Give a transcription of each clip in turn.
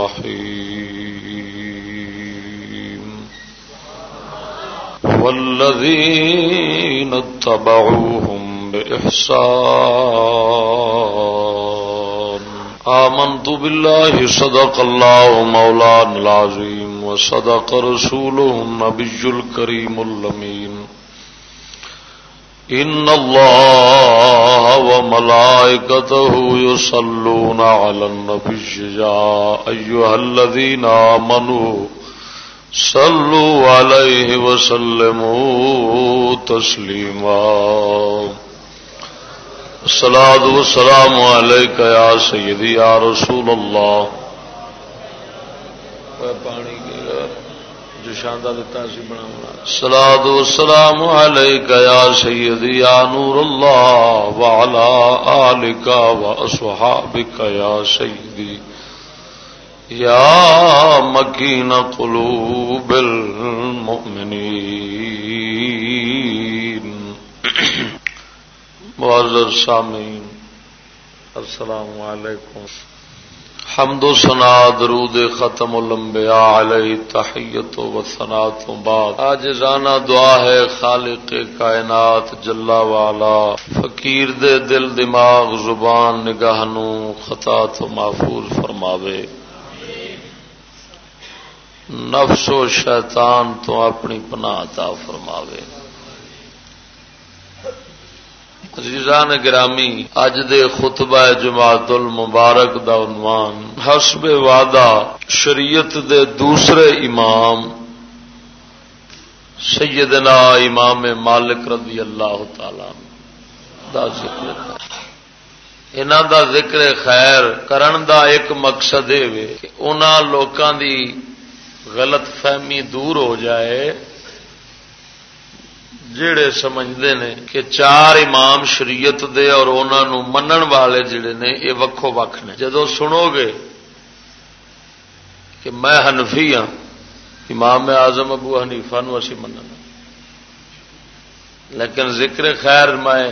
الرحيم. والذين اتبعوهم بإحسان. آمنت بالله، صدق الله مولانا العظيم، وصدق رسوله النبي الكريم اللمين إن الله وملائكته يصلون على النبي يا أيها الذين آمنوا صلوا عليه وسلموا تسليما الصلاة والسلام عليك يا سيدي يا رسول الله پانی جو شاندار دیتا سی بنا سلاد سلام یا سیدی یا نور اللہ والا آلک و اصحابک یا سیدی۔ یا مکین قلوب المؤمنین۔ معذر سامین السلام علیکم۔ حمد و سنا درود ختم الانبیاء علیہ تحیت و سنا تو بعد۔ آج رانا دعا ہے خالق کائنات جلا والا فقیر دے دل دماغ زبان نگاہ نو خطا تو محفوظ فرماوے۔ نفس و شیطان تو اپنی پناہ عطا فرماوے۔ عزیزان گرامی اج دے خطبہ جماعت المبارک دا عنوان حسب وعدہ شریعت دے دوسرے امام سیدنا امام مالک رضی اللہ تعالی دا ذکر انہاں دا ذکر خیر کرن دا ایک مقصد ہے کہ انہاں لوکاں دی غلط فہمی دور ہو جائے۔ جڑے سمجھتے ہیں کہ چار امام شریعت دے اور انہوں منن والے جڑے نے یہ وکھو وکھ نے۔ جدو سنو گے کہ میں ہنفی ہاں امام آزم ابو حنیفا نو اسی من لیکن ذکر خیر میں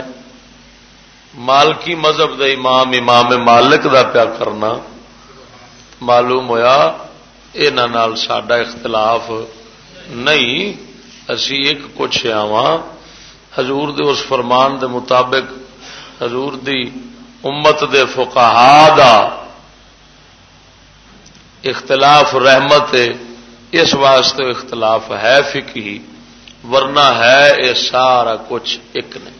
مالکی مذہب دے امام امام مالک دا پیا کرنا معلوم ہوا یہ سڈا اختلاف نہیں۔ اسی ایک کچھ آوا حضور دے اس فرمان دے مطابق حضور دی امت دے فقہا دا اختلاف رحمت اس واسطے اختلاف ہے فکی ورنہ ہے یہ سارا کچھ ایک نہیں۔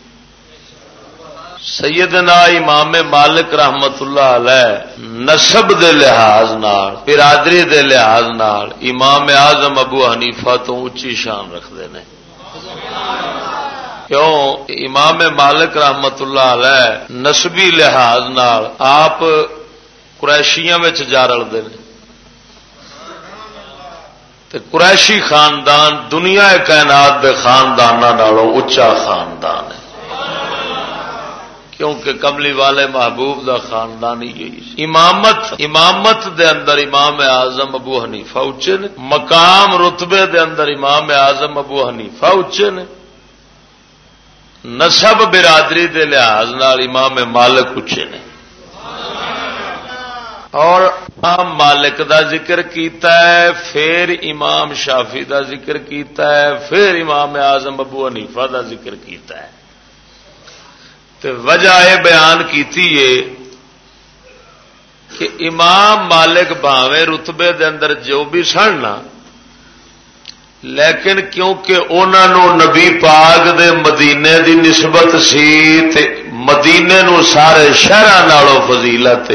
سیدنا امام مالک رحمت اللہ علیہ نسب دے لحاظ نال، برادری دے لحاظ نال امام اعظم ابو حنیفہ تو اچھی شان رکھتے ہیں۔ کیوں؟ امام مالک رحمت اللہ علیہ نسبی لحاظ نال آپ قریشیاں جا رلتے ہیں۔ قریشی خاندان دنیا کائنات دے خاندانوں اچا خاندان ہے۔ کیونکہ کملی والے محبوب دا خاندان ہی امامت امامت دے اندر امام اعظم ابو حنیفہ اچے نے مقام رتبے دے اندر امام اعظم ابو حنیفہ اچے نے نسب برادری دے لحاظ نال امام مالک اچے نے اور امام مالک دا ذکر کیتا ہے، پھر امام شافی دا ذکر کیتا ہے، پھر امام اعظم ابو حنیفہ دا ذکر کیتا ہے۔ وجہ یہ بیان کی کہ امام مالک باوے رتبے دے اندر جو بھی سننا لیکن کیونکہ انہوں نبی پاک دے مدینے دی نسبت سی تے مدینے نو سارے شہر نالوں فضیلت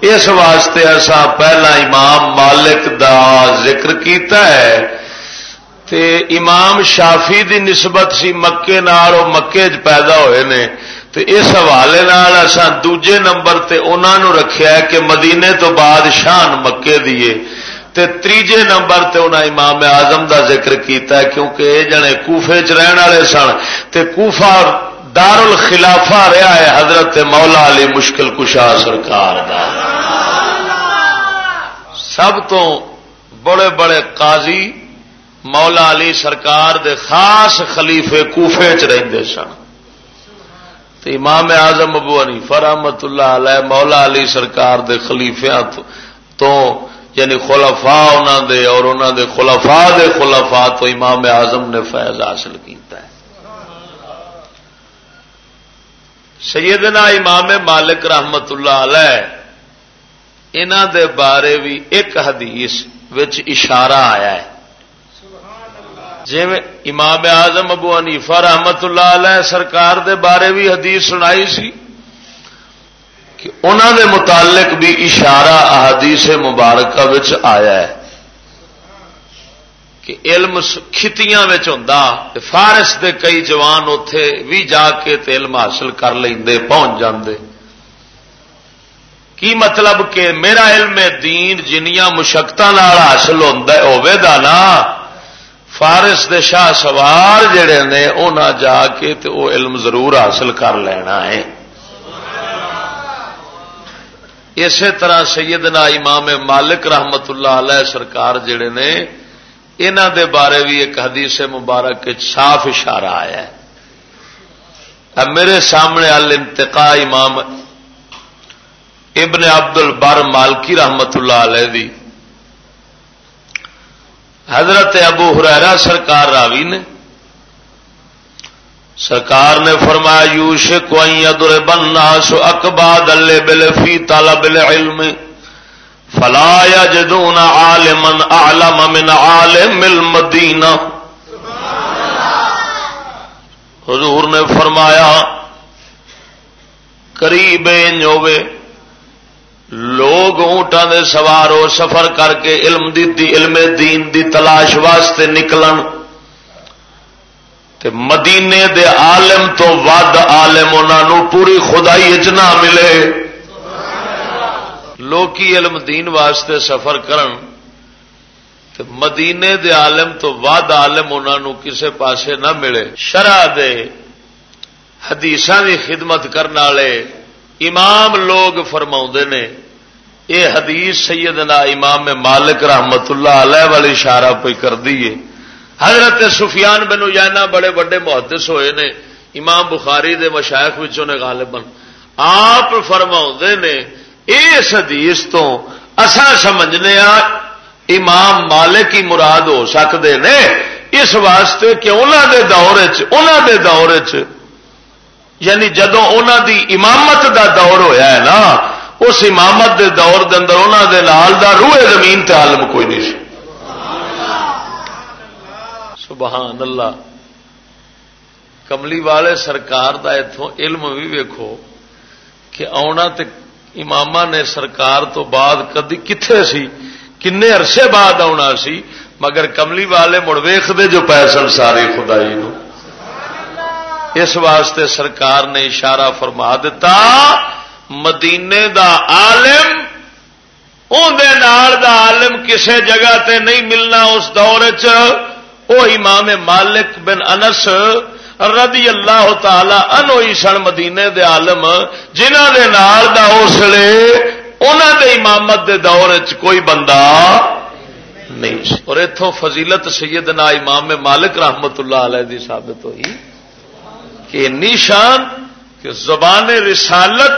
اس واسطے ایسا پہلا امام مالک دا ذکر کیتا ہے۔ تے امام شافی دی نسبت سی مکے نال مکے پیدا ہوئے نے۔ تے اس حوالے دوجے نمبر تے انہوں رکھیا ہے کہ مدینے تو بعد شان مکے دیے تے تیجے نمبر تے انہاں امام اعظم دا ذکر کیتا ہے کیونکہ یہ جنے کوفے چ رہن والے سن۔ تے کوفہ دار الخلافہ رہا ہے حضرت مولا علی مشکل کشا سرکار دا۔ سب تو بڑے بڑے قاضی مولا علی سرکار دے خاص خلیفے کوفے چ رہتے سن۔ امام اعظم ابو حنیفہ رحمت اللہ علیہ مولا علی سرکار دے خلیفیا تو یعنی خلفا انہوں دے اور انہوں دے خلفا دے خلفا تو امام اعظم نے فیض حاصل کیتا ہے۔ سیدنا امام مالک رحمت اللہ علیہ انہ دے بارے بھی ایک حدیث وچ اشارہ آیا ہے۔ جی امام اعظم ابو حنیفہ رحمت اللہ علیہ سرکار دے بارے بھی حدیث سنائی سی کہ انہوں دے متعلق بھی اشارہ احادیث مبارکہ وچ آیا ہے کہ علم کھتیاں ہوں فارس دے کئی جوان اتے بھی جا کے تے علم حاصل کر لیں پہنچ جاندے۔ کی مطلب کہ میرا علم دین جنیاں مشقت حاصل ہوگا نا؟ فارس دے شاہ سوار جڑے نے وہ نہ جا کے تے وہ علم ضرور حاصل کر لینا ہے۔ اسی طرح سیدنا امام مالک رحمت اللہ علیہ سرکار جڑے نے انہ دے بارے بھی ایک حدیث مبارک صاف اشارہ آیا ہے۔ اب میرے سامنے ال امام ابن عبد البر مالکی رحمت اللہ علیہ دی حضرت ابو ہریرا سرکار راوی نے سرکار نے فرمایا یوش کو بننا سو اکبا دلے بل فی تالا بل علم فلا یا جدون عالم عالم من عالم المدینہ۔ حضور نے فرمایا، قریب ہوے لوگ اونٹا دے سوار ہو سفر کر کے علم دی, دی علم دین دی تلاش واسطے نکلن۔ تے مدینے دے عالم تو ود عالم انہوں پوری خدائی نہ ملے۔ لوکی علم دین واسطے سفر کرن۔ تے مدینے دے عالم تو ود عالم انہوں کسے پاسے نہ ملے۔ شرح دے حدیث دی خدمت کرنے والے امام لوگ فرما نے یہ حدیث سیدنا امام مالک رحمت اللہ علیہ والی اشارہ پہ کر دیے حضرت سفیان بن اجانا بڑے بڑے محدث ہوئے نے، امام بخاری دے مشائق نے غالباً۔ آپ فرما نے، اس حدیث تو اصا سمجھنے امام مالک ہی مراد ہو سکتے نے۔ اس واسطے کہ انہوں دے دور انہوں دے دور چ یعنی جدو انہوں دی امامت دا دور ہویا ہے نا، اس امامت دے دور دے اندر انہوں دے لال دا روح زمین تے عالم کوئی نہیں سی۔ سبحان اللہ۔ کملی والے سرکار دا اتوں علم بھی ویکو کہ آنا تے امام نے سرکار تو بعد کدی کتنے سی کن عرصے بعد آنا سی، مگر کملی والے مڑ ویختے جو پیسن ساری خدائی نو۔ اس واسطے سرکار نے اشارہ فرما دیتا مدینے دا عالم دا عالم کسے جگہ تے نہیں ملنا اس دور چ وہ امام مالک بن انس رضی اللہ تعالی انوئی سن مدینے دے عالم جنہ دے نال دا اسلے انہوں دے امامت دے دور چ کوئی بندہ نہیں۔ اور اتوں فضیلت سیدنا امام مالک رحمت اللہ علیہ دی ثابت ہوئی۔ کہ نشان، کہ زبان رسالت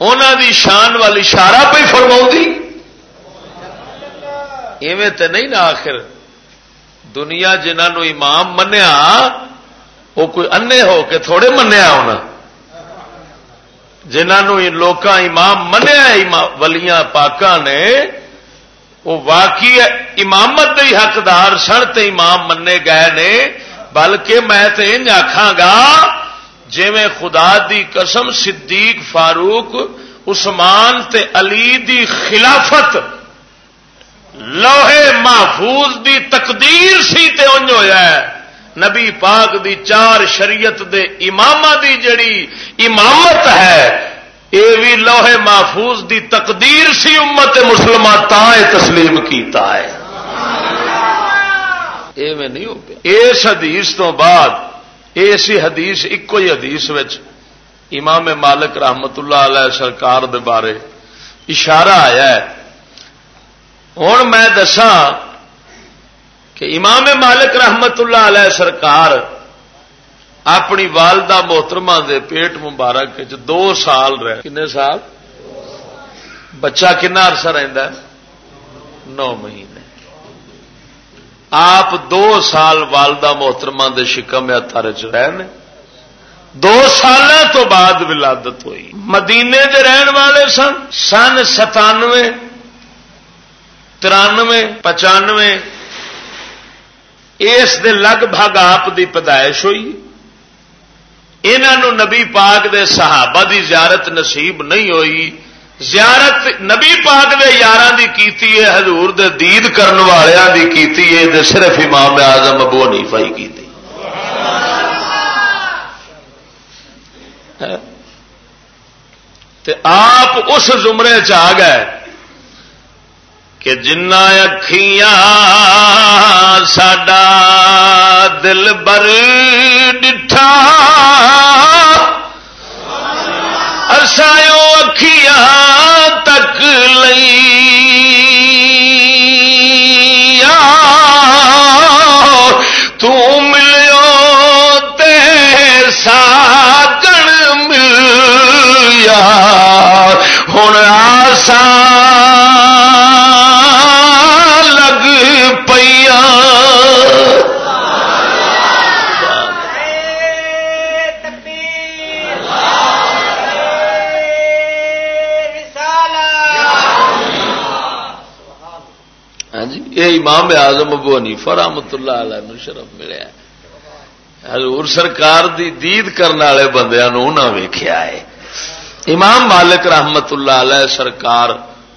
انہوں دی شان والی اشارہ پہ فرماؤں ایویں تے نہیں نا آخر۔ دنیا جنہوں امام منیا وہ کوئی انے ہو کے تھوڑے منیا ہونا۔ جنہوں لوگ امام منیا ولیاں پاکاں نے وہ واقعی امامت ہی حقدار سن تے امام منے گئے نے۔ بلکہ میں تو ان آخا گا جی خدا دی قسم صدیق فاروق، عثمان تے علی دی خلافت لوہے محفوظ دی تقدیر سی تے انج ہویا ہے۔ نبی پاک دی چار شریعت دے امام دی جڑی امامت ہے یہ بھی لوہے محفوظ دی تقدیر سی امت مسلمان تا تسلیم کیتا ہے۔ اے میں نہیں ہو پیا۔ اس حدیث تو بعد اسی حدیث ایک ہی حدیث وچ امام مالک رحمت اللہ علیہ سرکار دے بارے اشارہ آیا ہے۔ ہوں میں دسا کہ امام مالک رحمت اللہ علیہ سرکار اپنی والدہ محترمہ دے پیٹ مبارک دو سال رہے۔ کنے سال؟ بچہ کنا عرصہ رہتا نو مہینے۔ آپ دو سال والدہ محترمہ دے شکم اتر چ رہے دو سال تو بعد ولادت ہوئی۔ مدینے دے رہن والے سن سن ستانوے، ترانوے، پچانوے۔ اس دے لگ بھگ آپ دی پیدائش ہوئی۔ انہوں نبی پاک دے صحابہ دی زیارت نصیب نہیں ہوئی۔ زیارت نبی پاک دے یار دی کیتی ہے، حضور دے دید کرن والوں دی کیتی ہے، دے صرف امام اعظم ابو حنیفہ ہی کی آپ اس زمرے چ گئے کہ جنا اکھیاں ساڈا دل بر ڈٹھا ملیا ہوں آسان یہ امام آزم ابو حنیفہ رحمت اللہ علیہ شرف ملیا حضور سرکار دی دید کرنے والے بندیا ویخیا ہے امام مالک رحمت اللہ علیہ سرکار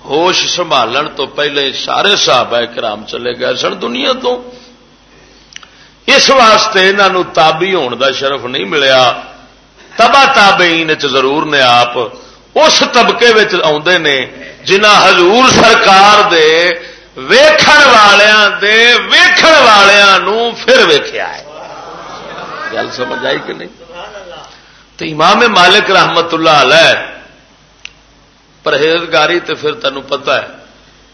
ہوش سنبھالن تو پہلے سارے صحابہ کرام چلے گئے سن دنیا تو۔ اس واسطے انہوں تابی ہون دا شرف نہیں ملیا۔ تبا تابعین ضرور نے آپ اس طبقے آدھے نے جنہ حضور سرکار دے ویکھن والوں دے ویکھن والوں پھر ویخیا ہے۔ گل سمجھ آئی کہ نہیں؟ تو امام مالک رحمت اللہ علیہ، پرہیزگاری تو پھر تینوں پتا ہے،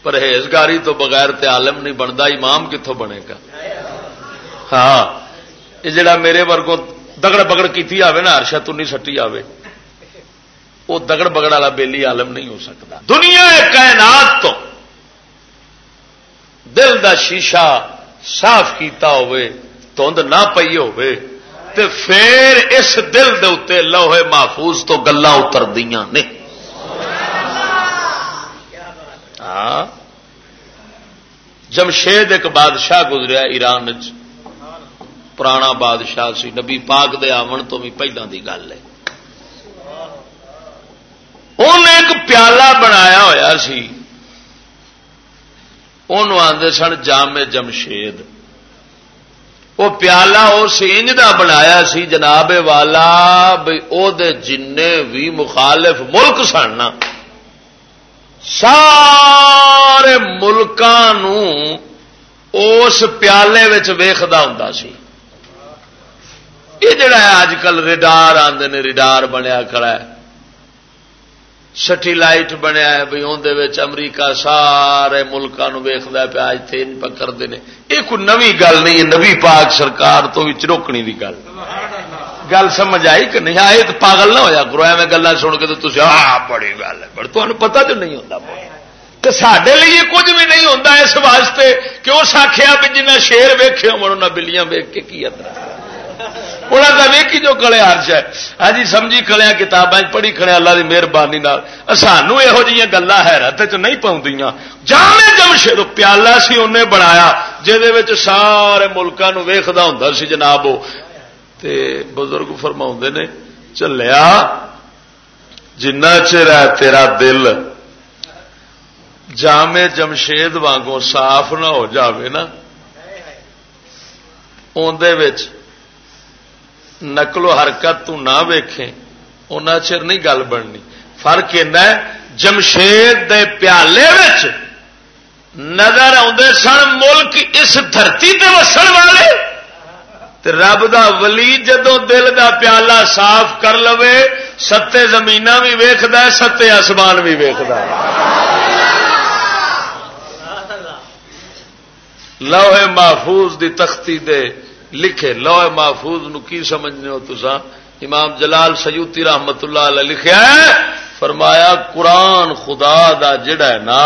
پرہیزگاری تو بغیر تے عالم نہیں بنتا امام کتوں بنے گا؟ ہاں یہ جڑا میرے ورگوں دگڑ بگڑ کی آئے نا ہرشا تنی سٹی آئے وہ دگڑ بگڑ والا بےلی عالم نہیں ہو سکتا۔ دنیا کائنات تو، دل دا شیشہ صاف کیتا ہوئے تند نہ پی ہوئے۔ تے پھر اس دل دے اتنے لوہے محفوظ تو گلا اتر دیا نے۔ ہاں۔ جمشید ایک بادشاہ گزریا ایران پرانا بادشاہ سی۔ نبی پاک دے آمن تو بھی پہلے دی گل ہے۔ انہیں ایک پیالہ بنایا ہوا سی۔ آدھے سن جام جمشید۔ وہ پیالہ اس انج کا بنایا سی جناب والا دے جن بھی مخالف ملک سن سارے ملکان اس پیالے ویختا ہوں سی۔ یہ جڑا ہے اج کل ریڈار آتے نے، ریڈار بنیا کھڑا ہے۔ سٹیلائٹ بنیا ہے بھائی اندر امریکہ سارے ملکوں ویخد پیا اتنے پکڑتے ہیں یہ کوئی نوی گل نہیں ہے نبی پاک سرکار تو بھی چروکنی کی گل۔ گل سمجھ آئی کہ نہیں؟ ہاں، آئے تو پاگل نہ ہوا کرو، ایویں گلا سن کے تو ہاں بڑی گل ہے۔ بڑی تمہیں پتا تو نہیں ہوتا تو سڈے لیے کچھ بھی نہیں ہوتا اس واسطے کہ اس آخیا بھی جنہیں شیر ویخے ہو بلیاں ویخ کے کی ادھر انہوں کا ویکھی جو کلے ہرش ہے ہاں جی سمجھی کلیا کتابیں پڑھی کھڑے اللہ کی مہربانی سانو یہو جہاں گلا حیرت چ نہیں پاؤں جامع جمشید پیالہ سی انہیں بنایا جہد سارے ملکوں ویختا ہوں سی جناب۔ وہ بزرگ فرما نے، چلیا جنا چر ہے تیرا دل، جامع جمشید وانگوں صاف نہ ہو جاوے نا۔ اندر نقل و حرکت تو نہ ویکھیں ان چر نہیں گل بننی۔ فرق ہے، جمشید دے پیالے نظر آدھے سن ملک اس دھرتی تے وسن والے۔ تے رب دا ولی جدو دل دا پیالہ صاف کر لو ستے زمین بھی ویخد ستے آسمان بھی ویخد لوہے محفوظ دی تختی دے لکھے، لوہے محفوظ نو کی سمجھنے ہو تسا امام جلال سیوتی رحمت اللہ علیہ لکھیا ہے، فرمایا، قرآن خدا دا جڑا ہے نا،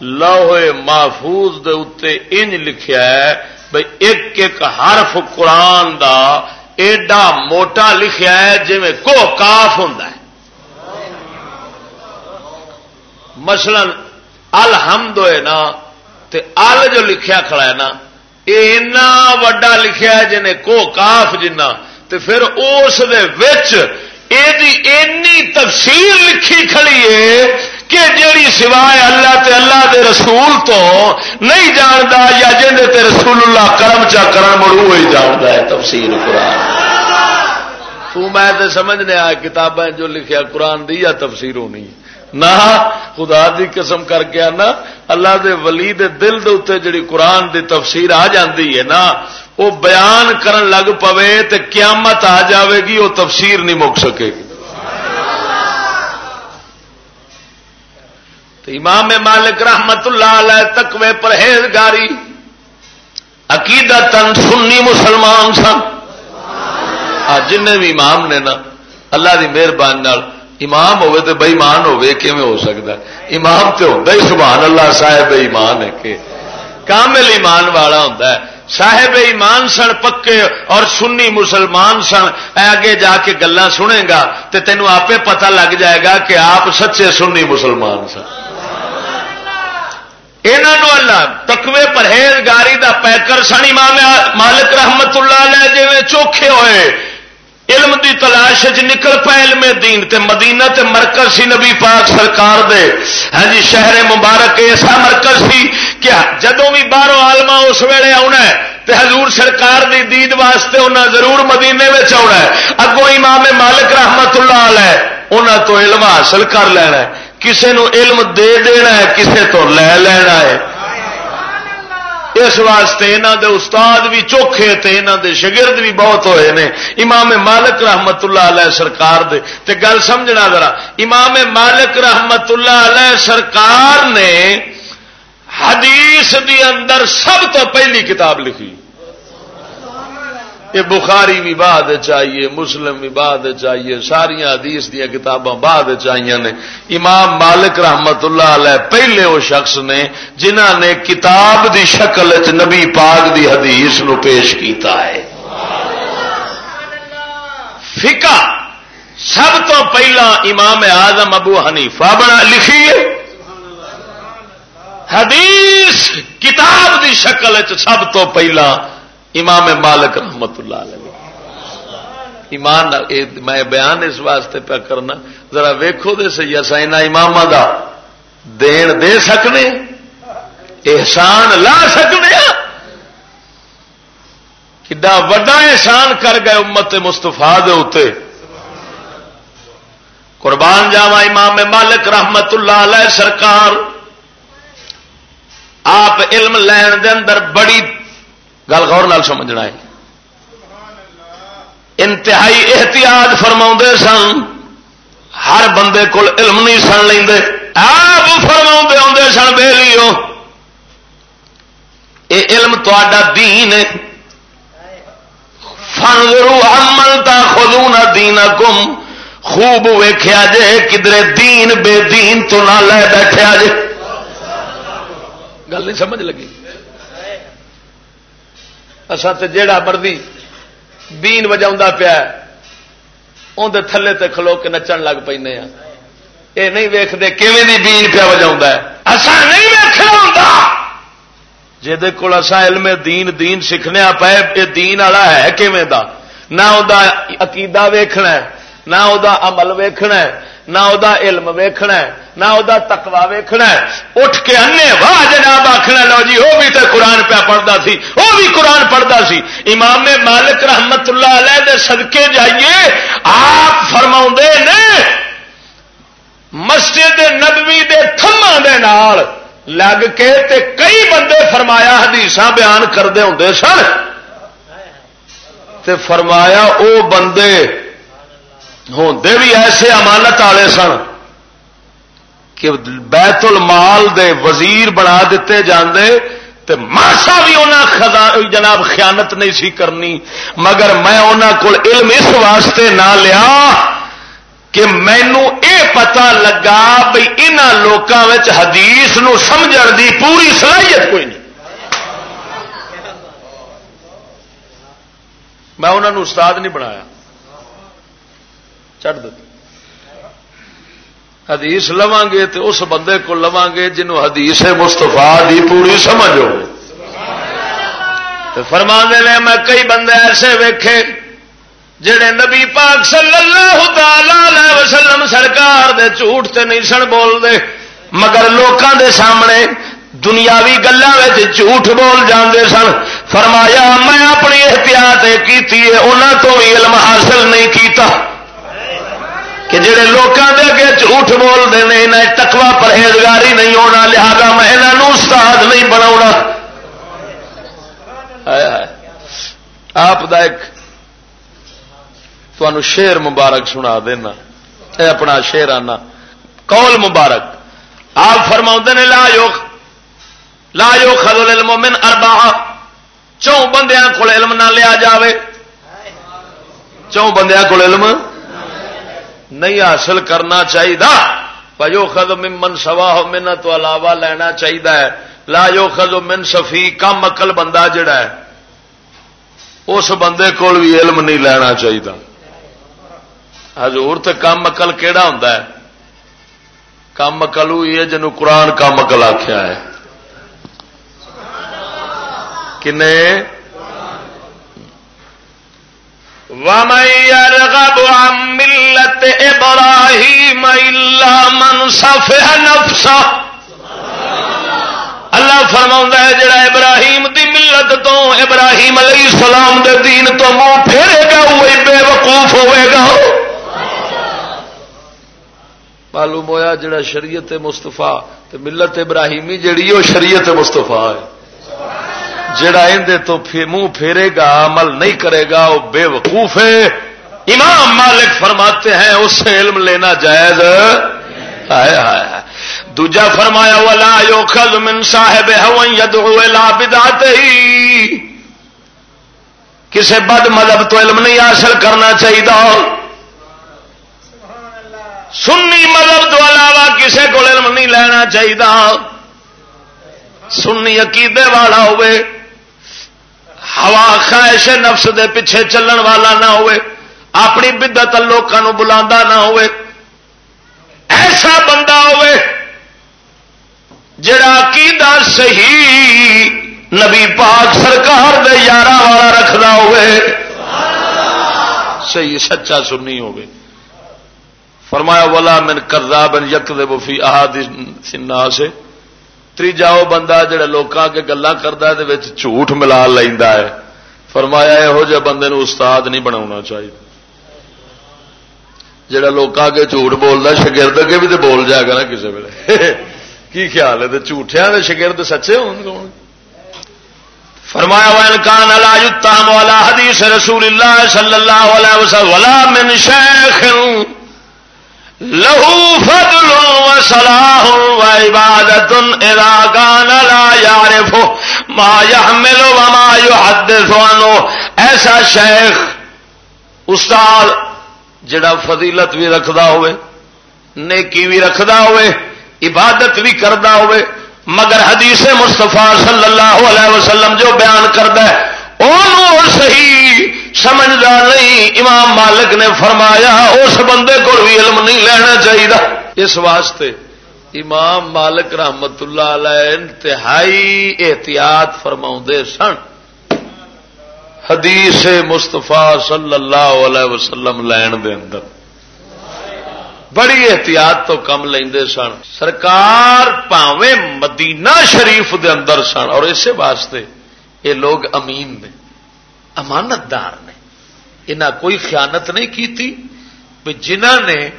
لوہے محفوظ دے اتے انج لکھیا ہے بھائی ایک ایک حرف قرآن دا ایڈا موٹا لکھیا ہے جی میں کو کاف ہوں مثلا، الحمد ہے نا، تے ال جو لکھیا کھڑا ہے نا یہ وڈا لکھیا ہے جنہیں کو کاف جنا تے پھر اس دے وچ اینی تفصیل لکھی کھڑی ہے کہ جیڑی سوائے اللہ تے اللہ دے رسول تو نہیں جانتا یا جن تے رسول اللہ کرم چا کرن مڑو ہی جانتا ہے تفسیر قرآن۔ تو میں تے سمجھنے آیا کتابیں جو لکھیا قرآن دی یا تفسیر ہونی ہے۔ نہ خدا دی قسم کر کے آنا اللہ دے ولی دے دل دے اتنے جڑی قرآن دی تفسیر آ جاندی ہے نا وہ بیان کرن لگ پوے تے قیامت آ جاوے گی وہ تفسیر نہیں مک سکے گی تو امام مالک رحمت اللہ علیہ تکوے پرہیزگاری عقیدت سنی مسلمان سن جن بھی امام نے نا اللہ کی مہربانی امام ہوئے تو بئیمان ہوئے کیون ہو سکتا؟ امام تو ہوتا ہی سبحان اللہ صاحب ایمان ہے کہ کامل ایمان والا ہوتا ہے۔ صاحب ایمان سن پکے اور سنی مسلمان سن آگے جا کے گلا سنے گا تو تینوں آپ پتہ لگ جائے گا کہ آپ سچے سنی مسلمان سن۔ یہاں اللہ تکوے پرہیزگاری دا پیکر سن، امام مالک رحمت اللہ علیہ جی چوکھے ہوئے۔ علم دی تلاش نکل پا علم دین تے مدینہ تے مرکز سی نبی پاک سرکار دے۔ ہاں جی شہر مبارک ایسا مرکز سی کہ جدوں بھی باہروں آلما اس ویلے آنا ہے تے حضور سرکار دی دید واسطے انہاں ضرور مدینے میں آنا ہے۔ اگوں امام مالک رحمت اللہ علیہ انہاں تو علم حاصل کر لینا ہے۔ کسے نو علم دے دینا ہے، کسے تو لے لینا ہے۔ اس واسطے یہاں دے استاد بھی چوکھے تے یہاں دے شگرد بھی بہت ہوئے نے۔ امام مالک رحمت اللہ علیہ سرکار دے۔ تے گل سمجھنا ذرا، امام مالک رحمت اللہ علیہ سرکار نے حدیث دی اندر سب تو پہلی کتاب لکھی۔ یہ بخاری بھی بعد چاہیے مسلم بھی بعد چاہیے ساریا حدیث دیا کتاباں بعد چاہیے نے۔ امام مالک رحمت اللہ علیہ پہلے وہ شخص نے جنہ نے کتاب دی شکل چ نبی پاک دی حدیث نو پیش کیتا ہے۔ فکا سب تو پہلا امام آزم ابو حنیفہ بنا لکھی حدیث، کتاب دی شکل چ سب تو پہلا امام مالک رحمت اللہ علیہ. ایمان میں بیان اس واسطے پہ کرنا، ذرا ویکو دے سی اصا امام دا دین دے سکنے، احسان لا سکنے ہاں؟ کڈا وڈا احسان کر گئے امت مستفا دے قربان جاوا امام مالک رحمت اللہ علیہ سرکار، آپ علم لین دے اندر بڑی گل غور نال سمجھنا ہے۔ انتہائی احتیاط فرما سن، ہر بندے کو علم نہیں سن لیں آپ فرما آدھے سن بے لیو۔ یہ علم تا دین فن ضرور امنتا خدو نہ دین کم خوب ویخیا جے کدھر دین بے دین تو نہ لے بیٹھے جے۔ گل نہیں سمجھ لگی۔ اصا تو جیڑا مرضی بین وجا پیا اندر تھلے تے کھلو کے نچن لگ پہ ہاں۔ یہ نہیں ویختے کیون بین پیا وجا اصا نہیں ویکنا جہد کول اصا علم دین دین سیکھنے پے یہ دین والا ہے کیویں دا؟ نہ وہ عقیدہ ویخنا نہ وہ عمل ویخنا نہ وہ علم ویخنا نہ وہ تکوا ویخنا اٹھ کے انے واہ جناب آخنا لو جی وہ بھی تو قرآن پیا پڑھتا سی، وہ بھی قرآن پڑھتا سی۔ امام مالک رحمت اللہ علیہ دے صدقے جائیے، آپ فرما نے، مسجد نبوی دے تھما دے نال لگ کے تے کئی بندے فرمایا حدیث بیان کرتے ہوں سن۔ تے فرمایا او بندے ہوندے بھی ایسے امانت والے سن کہ بیت المال دے وزیر بنا دیتے جاندے تے ماسا بھی انہیں جناب خیانت نہیں سی کرنی مگر میں انہوں کو علم اس واسطے نہ لیا کہ مینو یہ پتا لگا بھائی انہوں لوگوں حدیث نو سمجھ دی پوری صلاحیت کوئی نہیں۔ میں انہوں استاد نہیں بنایا۔ چڑھ حدیث لوا گے تو اس بندے کو لوا گے جنہوں حدیث مستفا دی پوری سمجھ ہو فرما نے، میں کئی بندے ایسے ویکھے جڑے نبی پاک صلی اللہ تعالی وسلم سرکار دے جھوٹ تے نہیں سن بول دے مگر لوکاں دے سامنے دنیاوی گلوں جھوٹ بول جاندے سن۔ فرمایا، میں اپنی احتیاط کی انہوں تو بھی علم حاصل نہیں کیتا۔ کہ جڑے لوگوں کے اگے جھوٹ بولتے ہیں انہیں ٹکوا پرہیزگاری نہیں ہونا، لہذا میں یہاں استاد نہیں بنا آپ ایک تمہوں شیر مبارک سنا دینا۔ اے اپنا شیر آنا کول مبارک۔ آپ فرما نے، لا یو لا یو خدل علم اربا چون بندیاں کو علم نہ لیا جاوے۔ چون بندیاں کو علم نہیں حاصل کرنا چاہیے بھائی خد من سوا ہو من تو علاوہ لینا چاہیے لا جو خد من سفی کم اقل بندہ جڑا ہے، اس بندے کو بھی علم نہیں لینا چاہیے حضور تو کم اقل کہڑا ہوں کم اقل ہوئی ہے جنوب قرآن کم اقل آخیا ہے۔ کنے؟ ومن يرغب عن ملة إبراهيم إلا من صفح نفسه اللہ۔ فرما ہے جڑا ابراہیم دی ملت تو ابراہیم علیہ السلام دے دین تو منہ پھیرے گا وہی بے وقوف ہوئے گا۔ معلوم ہوا جڑا شریعت مستفا ملت ابراہیمی جڑی وہ شریعت مستفا ہے۔ جڑا اندے تو منہ پھیرے گا، عمل نہیں کرے گا، وہ بے وقوف ہے۔ امام مالک فرماتے ہیں، اس سے علم لینا جائز۔ دوجا فرمایا والا یو من صاحب ہی کسی بد مذہب تو علم نہیں حاصل کرنا چاہیے سنی مذہب تو علاوہ کسی کو علم نہیں لینا چاہیے سنی عقیدے والا ہوئے۔ ہوا خواہش نفس دے پیچھے چلن والا نہ ہوئے، اپنی بدت لوگوں بلا نہ ہوئے۔ ایسا بندہ ہوئے جڑا عقیدہ صحیح نبی پاک سرکار دے یار والا رکھنا ہوئے۔ صحیح سچا سننی ہوگی فرمایا والا من کردا بن یک دے بفی آہاد سنا سے تیجا وہ بندہ جہا لوگوں کے گلا کرتا ہے جھوٹ ملا لینا ہے۔ فرمایا یہو جہ بندے نو استاد نہیں بنا چاہیے۔ جہا لوگ کے جھوٹ بولتا شگرد اگے بھی تو بول جائے گا نا کسی ویلے۔ کی خیال ہے؟ جھوٹیا کے شگرد سچے ہو فرمایا انکان اللہ یتام والا حدیث رسول اللہ صلی اللہ علیہ وسلم ولا من شیخ لہو فضل و صلاح و عبادت اذا كان لا يعرف ما يحمل وما يحدث عنه ایسا شیخ استاد جڑا فضیلت بھی رکھدا ہوئے، نیکی بھی رکھدا ہوئے، عبادت بھی کردا ہوئے، مگر حدیث مصطفیٰ صلی اللہ علیہ وسلم جو بیان کردا ہے، اونوں صحیح سمجھدار نہیں، امام مالک نے فرمایا، اس بندے کو بھی علم نہیں لینا چاہیے اس واسطے امام مالک رحمت اللہ علیہ انتہائی احتیاط فرما سن۔ حدیث مستفا صلی اللہ علیہ وسلم لین دے اندر۔ بڑی احتیاط تو کم لے سن۔ سرکار پاوے مدینہ شریف دے اندر سن، اور اسی واسطے یہ لوگ امین نے۔ امانت دار نے۔ انہیں کوئی خیانت نہیں کی جنہ نے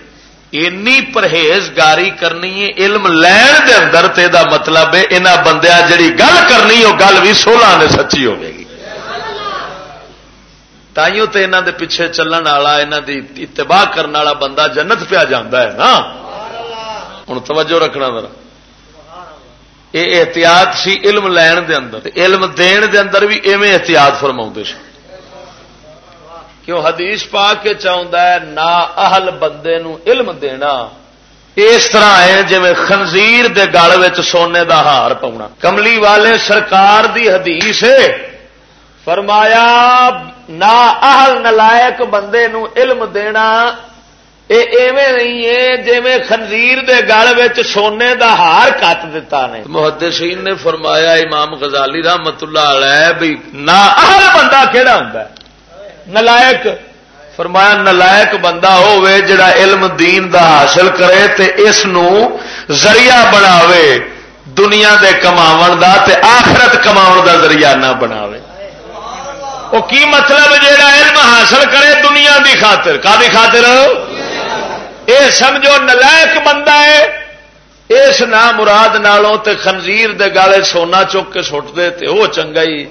اینی پرہیزگاری کرنی ہے، علم لین دے اندر تے دا مطلب ہے انہ بندیا جڑی گل کرنی وہ گل بھی سولہ نے سچی ہوگی تائیوں تے انہوں دے پیچھے چلن والا انہوں دی اتباع کرنے والا بندہ جنت پیا جانا ہے نا۔ ہوں توجہ رکھنا ذرا۔ یہ احتیاط سی علم لین دے اندر، علم دین دے اندر بھی ایویں احتیاط فرما سی کیوں حدیث پا کے چاہتا ہے، نا اہل بندے نو علم دینا۔ اس طرح ہے جی خنزیر دے گل سونے دا ہار پاؤنا۔ کملی والے سرکار دی حدیث ہے۔ فرمایا، نا اہل نلائک بندے نو علم دینا، اے ایویں نہیں ہے جی خنزیر دے گل سونے دا ہار کٹ دتا نے۔ محدثین نے فرمایا، امام غزالی رحمت اللہ علیہ بھی نا اہل بندہ کہڑا ہوں نلائک فرمایا نلائک بندہ ہوے جڑا علم دین دا حاصل کرے تے اس نو ذریعہ بناوے دنیا دے کماون دا تے آخرت کماون دا ذریعہ نہ بناوے۔ وہ کی مطلب جہا علم حاصل کرے دنیا دی خاطر؟ کا دی خاطر؟ اے سمجھو نلائک بندہ ہے، اس نام مراد نالوں تے خنزیر دے گالے سونا چک کے سٹ دے تے وہ چنگا ہی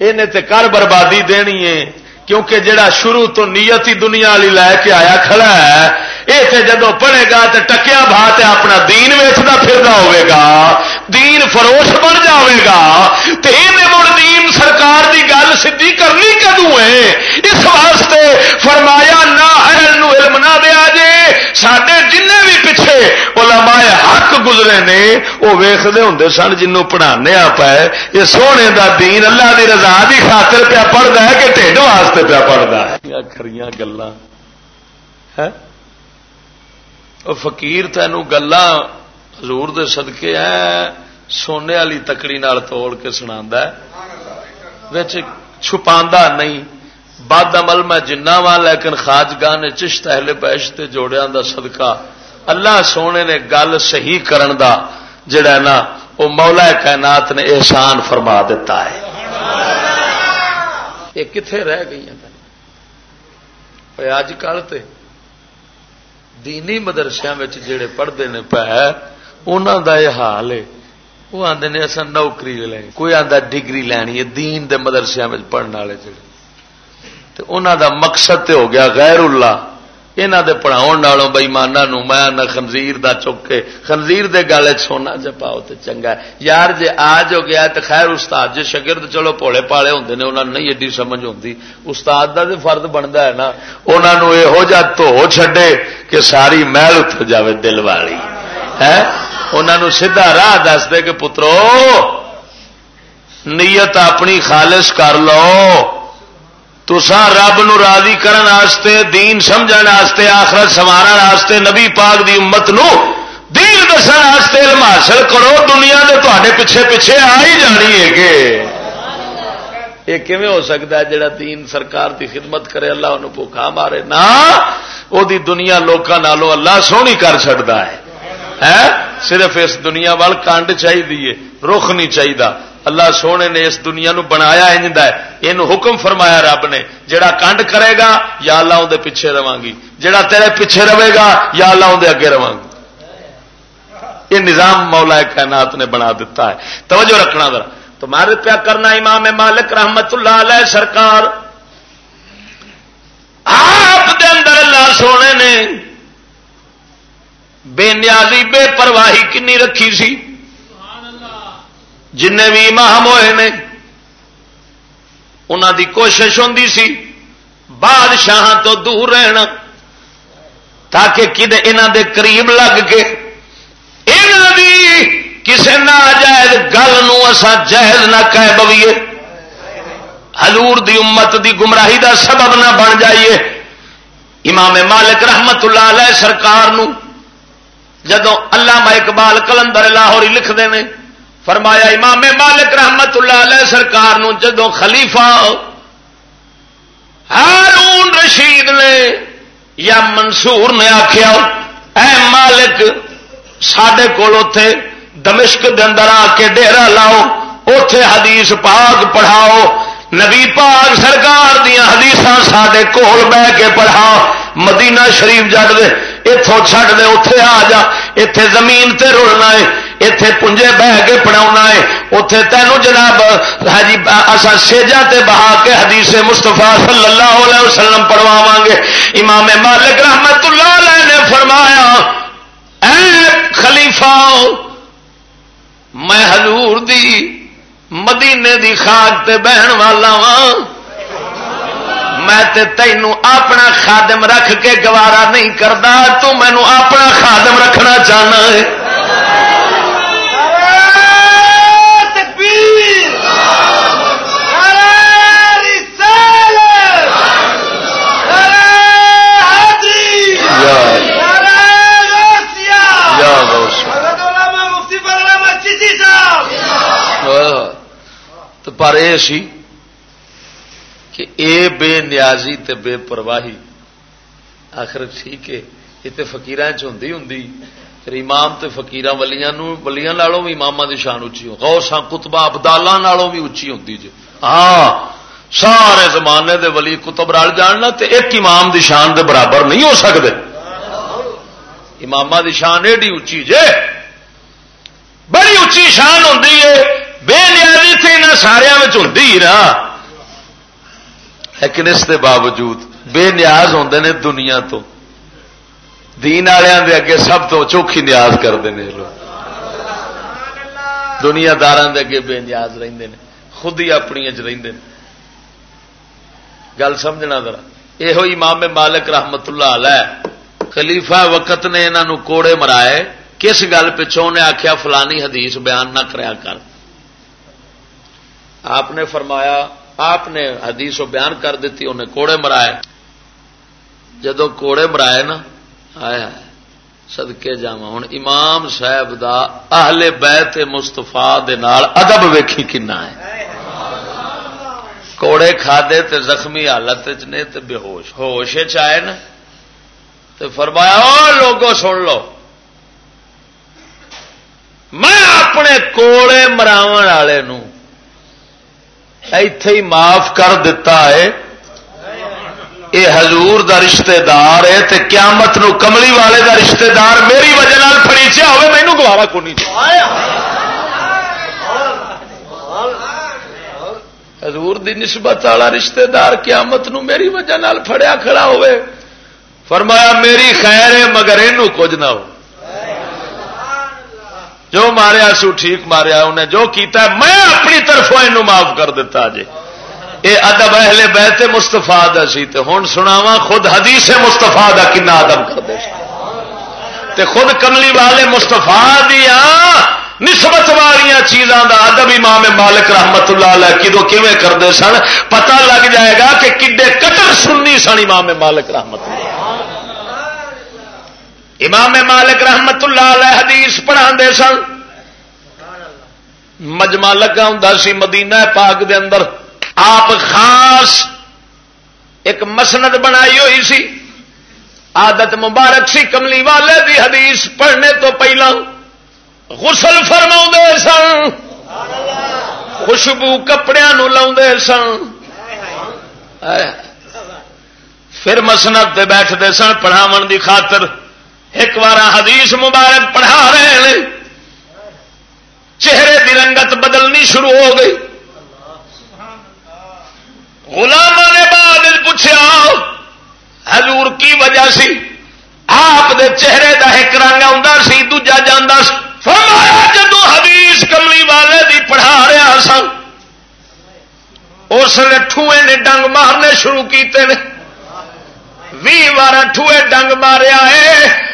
یہ کر بربادی دینی ہے۔ کیونکہ جڑا شروع تو نیت ہی دنیا والی لے کے آیا کھڑا ہے یہ جدو پڑھے گا تو ٹکیا بات اپنا دین ویچتا پھر ہوئے گا، دین فروش بن جاوے گا یہ مڑ دین سرکار دی گل سی کرنی کدو ہے؟ اس واسطے فرمایا، نہ علم نہ دیا جے سڈے جن بھی علماء حق گزرے نے، وہ ویختے ہوں سن جنوں پڑھانے آپ ہے، یہ سونے دا دین اللہ دی رضا دی خاطر پیا پڑھتا ہے کہ ٹھنڈ واسطے پیا پڑھتا ہے؟ کھڑیاں گلا فقیر تینوں گلا حضور دے صدقے ہیں، سونے والی تکڑی نال توڑ کے سنا چھپا نہیں۔ بد عمل میں جنا وا لیکن خاجگاہ نے چشت اہل بیشت جوڑیا دا صدقہ اللہ سونے نے گل صحیح کرن دا، جڑا نا، وہ مولا کائنات نے احسان فرما دیتا ہے۔ یہ کتنے رہ گئی اج کل تے دینی مدرسے جڑے پڑھتے ہیں پہ انہوں دا یہ حال ہے۔ وہ آدھے نے اصل نوکری لے کوئی آدھا ڈگری لینی ہے، دین دے مدرسے پڑھنے والے جڑے۔ انہوں دا مقصد تے ہو گیا غیر اللہ یہاں دے پڑھاؤ نالوں میں نہ خنزیر دا چکے خنزیر دے گل سونا چپاؤ تو چنگا ہے۔ یار جے آج ہو گیا تو خیر استاد جی شگرد چلو پوڑے پالے ہوں نے انہوں نہیں ایڈی سمجھ ہوتی استاد دا تو فرد بنتا ہے نا۔ انہوں یہو جا دھو چڈے کہ ساری محل ات جائے دل والی۔ ہے انہوں سیدھا راہ دس دے کہ پترو، نیت اپنی خالص کر لو۔ تسا رب نو راضی کرن آستے دین سمجھن آستے آخرت سوارن آستے نبی پاک دی امت نو دین دسن آستے علم حاصل کرو، دنیا دے تے پیچھے پیچھے آ ہی جانی ہے کہ۔ یہ کیون ہو سکتا ہے جڑا دین سرکار دی خدمت کرے، اللہ انہوں بھوکا مارے؟ نہ، وہ دی دنیا لوکاں نالوں اللہ سونی کر چڑتا ہے۔ صرف اس دنیا وال کانڈ چاہیے رخ نہیں چاہیے اللہ سونے نے اس دنیا نو بنایا انجد ہے یہ حکم فرمایا رب نے، جڑا کنڈ کرے گا، یا اللہ اندر پیچھے رہا گی۔ جڑا تیرے پیچھے رہے گا، یا اللہ اندر اگے رہا گی۔ یہ نظام مولا کائنات نے بنا دیتا ہے۔ توجہ رکھنا ذرا۔ تو پیا کرنا امام مالک رحمت اللہ علیہ سرکار۔ آپ دے اندر اللہ سونے نے بے نیازی، بے پرواہی کنی رکھی سی۔ جن بھی امام ہوئے نے انہوں دی کوشش ہوں سی بادشاہ تو دور رہنا، تاکہ کدے انہوں دے قریب لگ کے کسی نہ جائز گل جائز نہ کہہ بویے حضور دی امت دی گمراہی دا سبب نہ بن جائیے۔ امام مالک رحمت اللہ علیہ سرکار نو جدو اللہ اقبال کلندر لاہور لکھتے ہیں فرمایا، امام مالک رحمت اللہ علیہ سرکار نو جدو خلیفہ ہارون رشید نے یا منصور نے آخیا اے مالک سڈے کول اتے دمشق دے اندر آ کے ڈیرا لاؤ اتے حدیث پاک پڑھاؤ، نبی پاک سرکار دیا حدیث سڈے کول بہ کے پڑھاؤ، مدینہ شریف جڑ دے اتوں چھڈ دے اتے آ جا اتے زمین تے رلنا ہے اتے پنجے بہ کے پڑھا ہے اتے تینوں جناب حجی اصا سیجا تے بہا کے حدیث مستفا صلی اللہ علیہ وسلم پڑھواو گے امام مالک رحمت اللہ علیہ نے فرمایا اے خلیفہ میں حضور دی مدینے دی خاک تے بہن والا وا میں تے تینوں اپنا خادم رکھ کے گوارا نہیں کرتا تو مینو اپنا خادم رکھنا چاہنا ہے پر یہ سی کہ اے بے نیازی تے بے پرواہی۔ آخر ٹھیک ہے، یہ تو فکیر ہوں پھر امام تے فکیر ولیاں ولیاں نالوں بھی امام کی شان اچھی ہو غوثاں کتبہ ابدالا نالوں بھی اچھی ہوں جی ہاں سارے زمانے دے ولی کتب رل جاننا تے ایک امام دی شان دے برابر نہیں ہو سکتے امام دی شان ایڈی اچھی جے۔ بڑی اچھی شان ہوں بے نیازی تھی نہ سارا ہوں نا لیکن اس کے باوجود بے نیاز ہوتے ہیں دنیا تو۔ دین والوں دے اگے سب تو چوکھی نیاز کرتے ہیں لوگ۔ دنیا دار اگے بے نیاز رہتے ہیں خود ہی اپنی چ گل سمجھنا ذرا۔ یہ امام مالک رحمت اللہ علیہ خلیفہ وقت نے انہوں کوڑے مرائے۔ کس گل پچھوں نے آخیا فلانی حدیث بیان نہ کریا کر۔ آپ نے فرمایا، آپ نے حدیث و بیان کر دیتی، انہیں کوڑے مرائے۔ جدو کوڑے مرائے نا، آیا سدکے جا ہوں امام صاحب دا اہل بیت مستفا ادب ویکھی کنا ہے۔ کوڑے کھادے تے زخمی حالت نے تے بے ہوش۔ ہوش چائے نا، تے فرمایا، او لوگوں سن لو۔ میں اپنے کوڑے مراو والے ایتھے ہی معاف کر دیتا ہے۔ اے حضور دا رشتہ دار ہے تے قیامت نو کملی والے دا رشتہ دار میری وجہ نال فریچیا ہوئے مینو گوارا کو نہیں حضور دی نسبت والا رشتہ دار قیامت نو میری وجہ نال فڑیا کھڑا ہوئے۔ فرمایا، میری خیر ہے، مگر یہ کچھ نہ ہو۔ جو ماریا سو ٹھیک ماریا، انہیں جو کیتا ہے، میں اپنی طرف یہ معاف کر دیتا جی۔ یہ ادب اہل بہت مستفا سی ہوں سناوا خود حدیث مستفا کا کنا ادب کرتے تے خود کملی والے مستفا دیا نسبت والی چیزاں دا ادب امام مالک رحمت اللہ علیہ کدو کیویں کرتے سن؟ پتہ لگ جائے گا کہ کڈے کٹر سننی سن امام مالک رحمت اللہ۔ امام مالک رحمت اللہ علیہ حدیث پڑھا سن۔ مجمع لگا ہوں سی مدینہ پاک دے اندر۔ آپ خاص ایک مسند بنائی ہوئی سی۔ عادت مبارک سی کملی والے دی حدیث پڑھنے تو پہلا غسل فرما سن۔ خوشبو کپڑے لا سن۔ پھر مسنت بیٹھتے سن پڑھاو دی خاطر۔ ایک بار حدیث مبارک پڑھا رہے ہیں۔ چہرے کی رنگت بدلنی شروع ہو گئی۔ غلام نے بعد پوچھا، حضور کی وجہ سی؟ آپ دے چہرے دا ایک رنگ سی، دوجا جانا فرمایا، جدو حدیث کملی والے دی پڑھا رہا سن اس نے ٹھوئے نے ڈنگ مارنے شروع کیتے ہیں بھی بار ٹھوئے ڈنگ ماریا ہے۔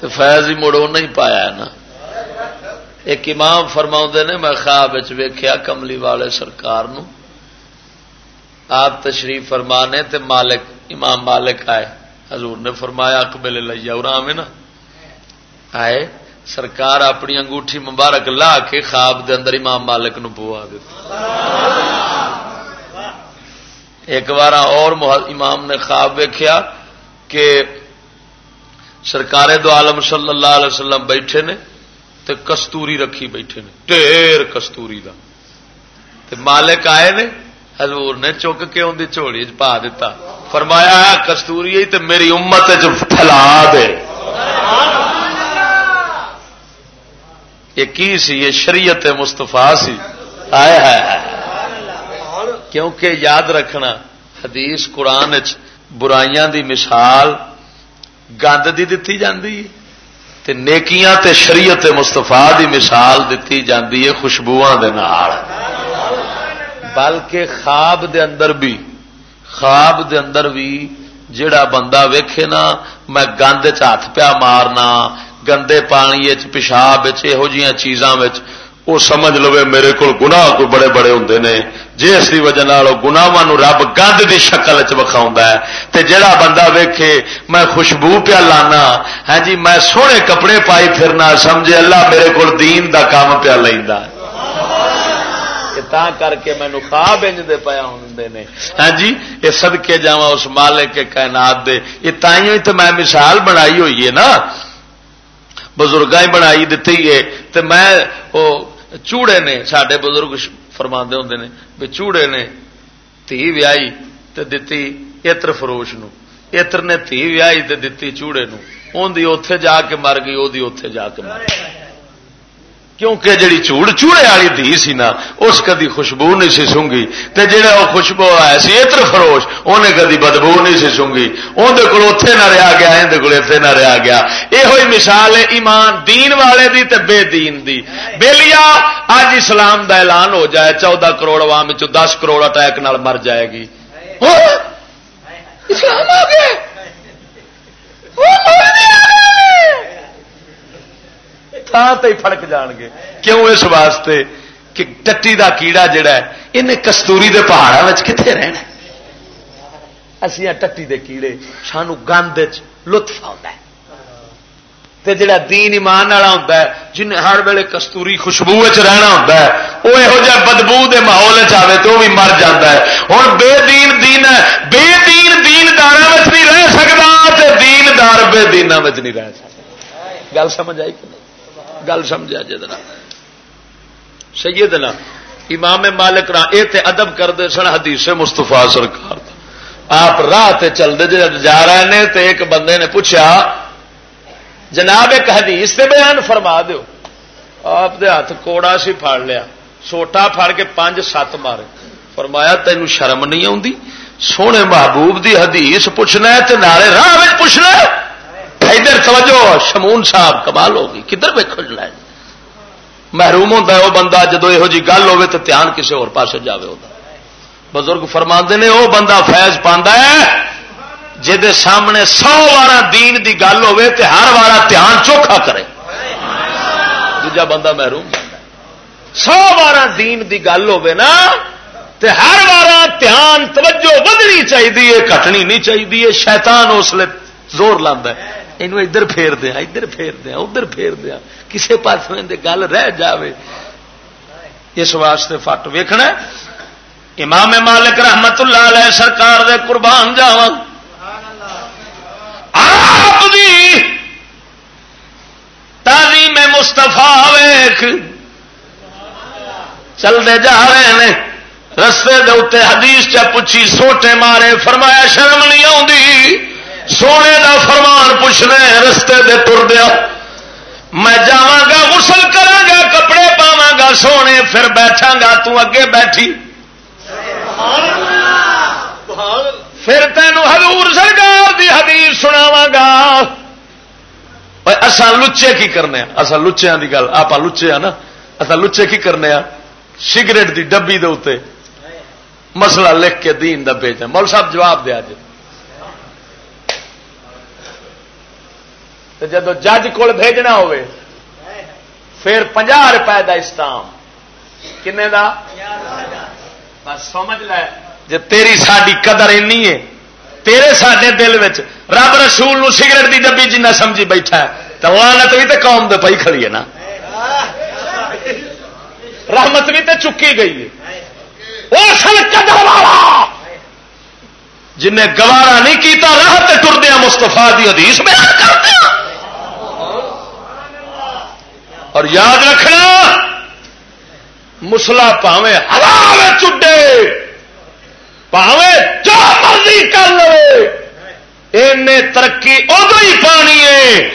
تو فیض ہی مڑو نہیں پایا نا۔ ایک امام فرما نے، میں خواب ویخیا کملی والے سرکار نو۔ آپ تشریف فرمانے تے مالک، امام مالک آئے۔ حضور نے فرمایا اکبل لیا اور نا۔ آئے، سرکار اپنی انگوٹھی مبارک لا کے خواب دے اندر امام مالک نو پوا ایک بار اور امام نے خواب ویخیا کہ سرکار دو عالم صلی اللہ علیہ وسلم بیٹھے نے تے کستوری رکھی بیٹھے نے ٹیر کستوری دا۔ تے مالک آئے نے، حضور نے چک کے ان کی چوڑی پا دیتا فرمایا کستوری تے میری امت پھیلا دے۔ یہ کی سی؟ یہ شریعت مستفا سی۔ آئے ہے کیونکہ یاد رکھنا، حدیث قرآن برائیاں دی مثال گند دی دتی جاندی تے نیکیاں تے شریعت مستفا دی مثال دیتی جاندی ہے خوشبو بلکہ خواب دے اندر بھی، خواب دے اندر بھی جڑا بندہ ویکھے نا، میں گند ہاتھ پیا مارنا، گندے پانی پیشاب یہ چیزاں وہ سمجھ لو میرے کو گنا کوئی بڑے بڑے ہوں نے۔ جس کی وجہ گناواں رب گند کی شکل چ جڑا بندہ ویکھے میں خوشبو پیا لانا ہے ہاں جی میں سونے کپڑے پائی پھرنا سمجھے اللہ میرے کو دین دا کام پیا لینا کر کے مینو خواب انج دے پایا ہوں نے۔ ہاں جی یہ سدکے جا اس مالک کے کائنات دے۔ یہ تائیوں تو میں مثال بنائی ہوئی ہے نا۔ بزرگ ہی بنائی دیتی ہے۔ تو میں وہ چوڑے نے سڈے بزرگ فرما ہوں نے بھی چوڑے نے تھی ویائی تے دتی اتر فروش نو۔ اتر نے تھی ویائی تے دتی چوڑے نو۔ ان اوتھے جا کے مر گئی وہ اوتھے جا کے مر گئی۔ کیونکہ جڑی چوڑ چوڑے والی دھی سی نا، اس کدی خوشبو نہیں سی سونگی تے جڑا وہ خوشبو آیا سی اتر فروش انہیں کدی بدبو نہیں سی سونگی اندر کول اتے نہ رہا گیا اندر کول اتنے نہ رہا گیا۔ یہ مثال ہے ایمان دین والے دی تے بے دین دی۔ بےلیا اج اسلام دا اعلان ہو جائے، چودہ کروڑ عوام دس کروڑ اٹیک نال مر جائے گی۔ اسلام آ گیا! فرق جان گے۔ کیوں اس واسطے کہ ٹٹی دا کیڑا جڑا ہے، انہیں کستوری دے پہاڑوں کتنے رہنا اسی ہاں ٹٹی دے کیڑے سانو گند لطف آتا ہے۔ تے جڑا دین ایمان والا ہوتا ہے جن ہر ویلے کستوری خوشبو رہنا ہوتا ہے وہ یہو جہ بدبو دے ماحول چاہے تو وہ بھی مر جاتا ہے۔ ہوں بے دین دین ہے، بے دین دیندار نہیں رہ سکتا تے دیندار بے دینا نہیں رہ سکتا گل سمجھ آئی کہ نہیں؟ گل سمجھا جی جا سیدنا امام مالک راہ یہ تے ادب کرتے سن حدیث مستفا سرکار آپ راہ تے چلتے جب جا رہے ہیں تے ایک بندے نے پوچھا، جناب ایک حدیث تے بیان فرما دیو۔ آپ دے ہاتھ کوڑا سی پھاڑ لیا، سوٹا پھاڑ کے پانچ سات مارے۔ فرمایا تینوں شرم نہیں آتی سونے محبوب دی حدیث پوچھنا ہے تے نارے راہ پوچھنا ہے؟ ادھر توجہ، شمون صاحب، کمال ہوگی۔ کدھر پہ کھجنا محروم ہوتا ہے وہ بندہ، جدو یہ جی گل ہوے تو دھیان کسی اور پاس جائے ہوتا بزرگ فرما نے وہ بندہ فیض پاندہ ہے جہد سامنے سو بارہ دین دی گل ہوے تو ہر بارہ دھیان چوکھا کرے۔ دوجا بندہ محروم سو بارہ دین دی گل ہوے نا، تے ہر بارہ دھیان، توجہ بدنی چاہیے کٹنی نہیں چاہیے شیطان اس لیے زور لاندہ ہے۔ یہ ادھر پھیر دیا، ادھر پھیر دیا، ادھر پھیر دیا۔ کسی پاس گل رہ جائے اس واسطے فٹ ویکھنا امام مالک رحمت اللہ علیہ سرکار دے قربان جاوا تازی میں مستفا ویخ چلتے جا رہے ہیں رستے دے اتنے حدیث چ پوچھی، سوٹے مارے، فرمایا، شرم نہیں آتی سونے دا فرمان پوچھنا رستے دے تر دیا۔ میں جا گا، غسل کرا گا، کپڑے پاوا گا، سونے پھر بیٹھا گا، تو اگے بیٹھی۔ پھر تینوں ہزور سرکار دی حدیث سناوا گا۔ اصا لچے کی کرنے اصا لچیا کی گل آپ لچے ہاں نا؟ اصا لچے کی کرنے ہاں؟ سگریٹ دی ڈبی دے اتنے مسئلہ لکھ کے دین دا بھیجا مول صاحب جواب دیا جی۔ جدو جج کو بھیجنا ہوئے، پھر پنجا روپئے کا اسٹام کن بس سمجھ لے۔ جی تیری ساری قدر اینی ہے، تیرے سارے دل میں رب رسول نو سگریٹ کی ڈبی جنہ سمجھی بیٹھا ہے، تو لانت بھی تو قوم دے پی کھڑی ہے نا۔ رحمت بھی تو چکی گئی ہے۔ وہ سن قدر والا! جنہیں گوارا نہیں کیتا، راہ ٹردیا مستفا دی حدیث میں اور یاد رکھنا، مسلا پاوے ہلا چڈے۔ پاوے جو مرضی کر لو ترقی ادو ہی پانی ہے۔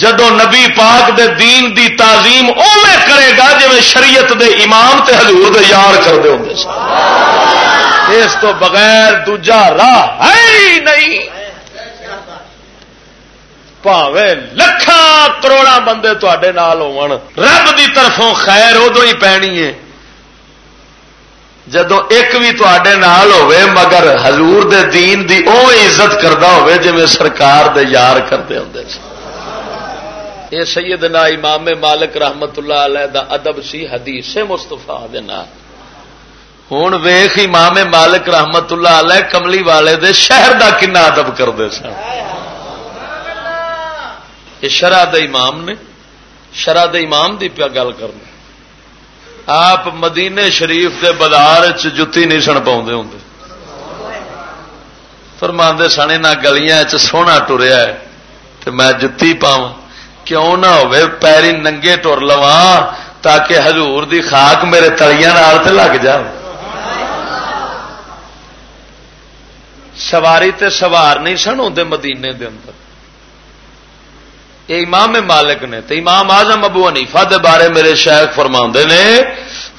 جدو نبی پاک دے دین دی تعظیم اوے کرے گا جی شریعت دے امام تے حضور دے یار کرتے ہوں اس تو بغیر دوجا راہ ہے ہی نہیں۔ پاوے لکھان کروڑا بندے تے رب دی طرفوں خیر ادو ہی پینی ہے جدو ایک بھی تے ہوے مگر حضور دے دین دی او عزت کرتا ہوے جی سرکار دے یار کرتے ہوں یہ سیدنا امام مالک رحمت اللہ علیہ دا ادب سی حدیث مستفا ہوں ویخ امام مالک رحمت اللہ علیہ کملی والے دے شہر دا کنا ادب کرتے سن یہ شرح امام نے شرح امام دی پیا گل کرنا آپ مدینے شریف کے بازار جتی نہیں سن پاؤں ہوں۔ فرماندے سنے نہ گلیاں سونا ٹریا ہے تو میں جتی پاؤں کیوں نہ ہوئے پیری ننگے ٹر لوا تاکہ حضور دی خاک میرے تلیاں لگ جائے سواری تے سوار نہیں سن ہوتے مدینے دے اندر۔ یہ امام مالک نے، تو امام آزم ابو حنیفہ دے بارے میرے شیخ فرما نے،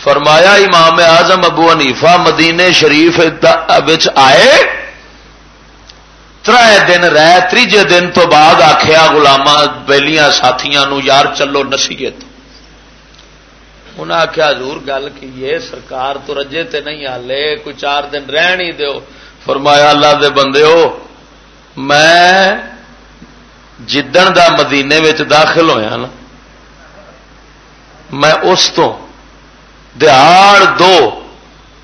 فرمایا امام آزم ابو حنیفہ مدینے شریف آئے تر دن رہ تیجے دن تو بعد آخیا گلاما بہلیاں ساتھیاں نو، یار چلو نسیے تو انہیں آخیا حضور گل کی یہ سرکار تو رجے تے نہیں آلے، کوئی چار دن رہ نہیں دو فرمایا اللہ دے بندے ہو میں جدن دا مدینے داخل ہویا نا میں اس تو دہاڑ دو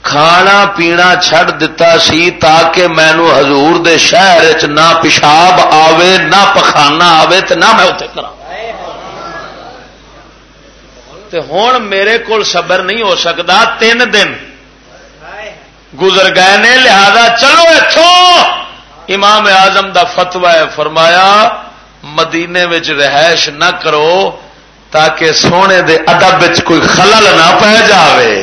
کھانا پینا چھڑ دتا سی تاکہ مینو حضور دے شہر چ نہ پیشاب آوے نہ پخانا آوے تو نہ میں اتنے کرا ہوں میرے کو صبر نہیں ہو سکتا تین دن گزر گئے نے لہذا چلو اتوں امام اعظم دا فتوا ہے فرمایا مدینے وچ رہائش نہ کرو تاکہ سونے دے ادب کوئی خلل نہ پہ جاوے۔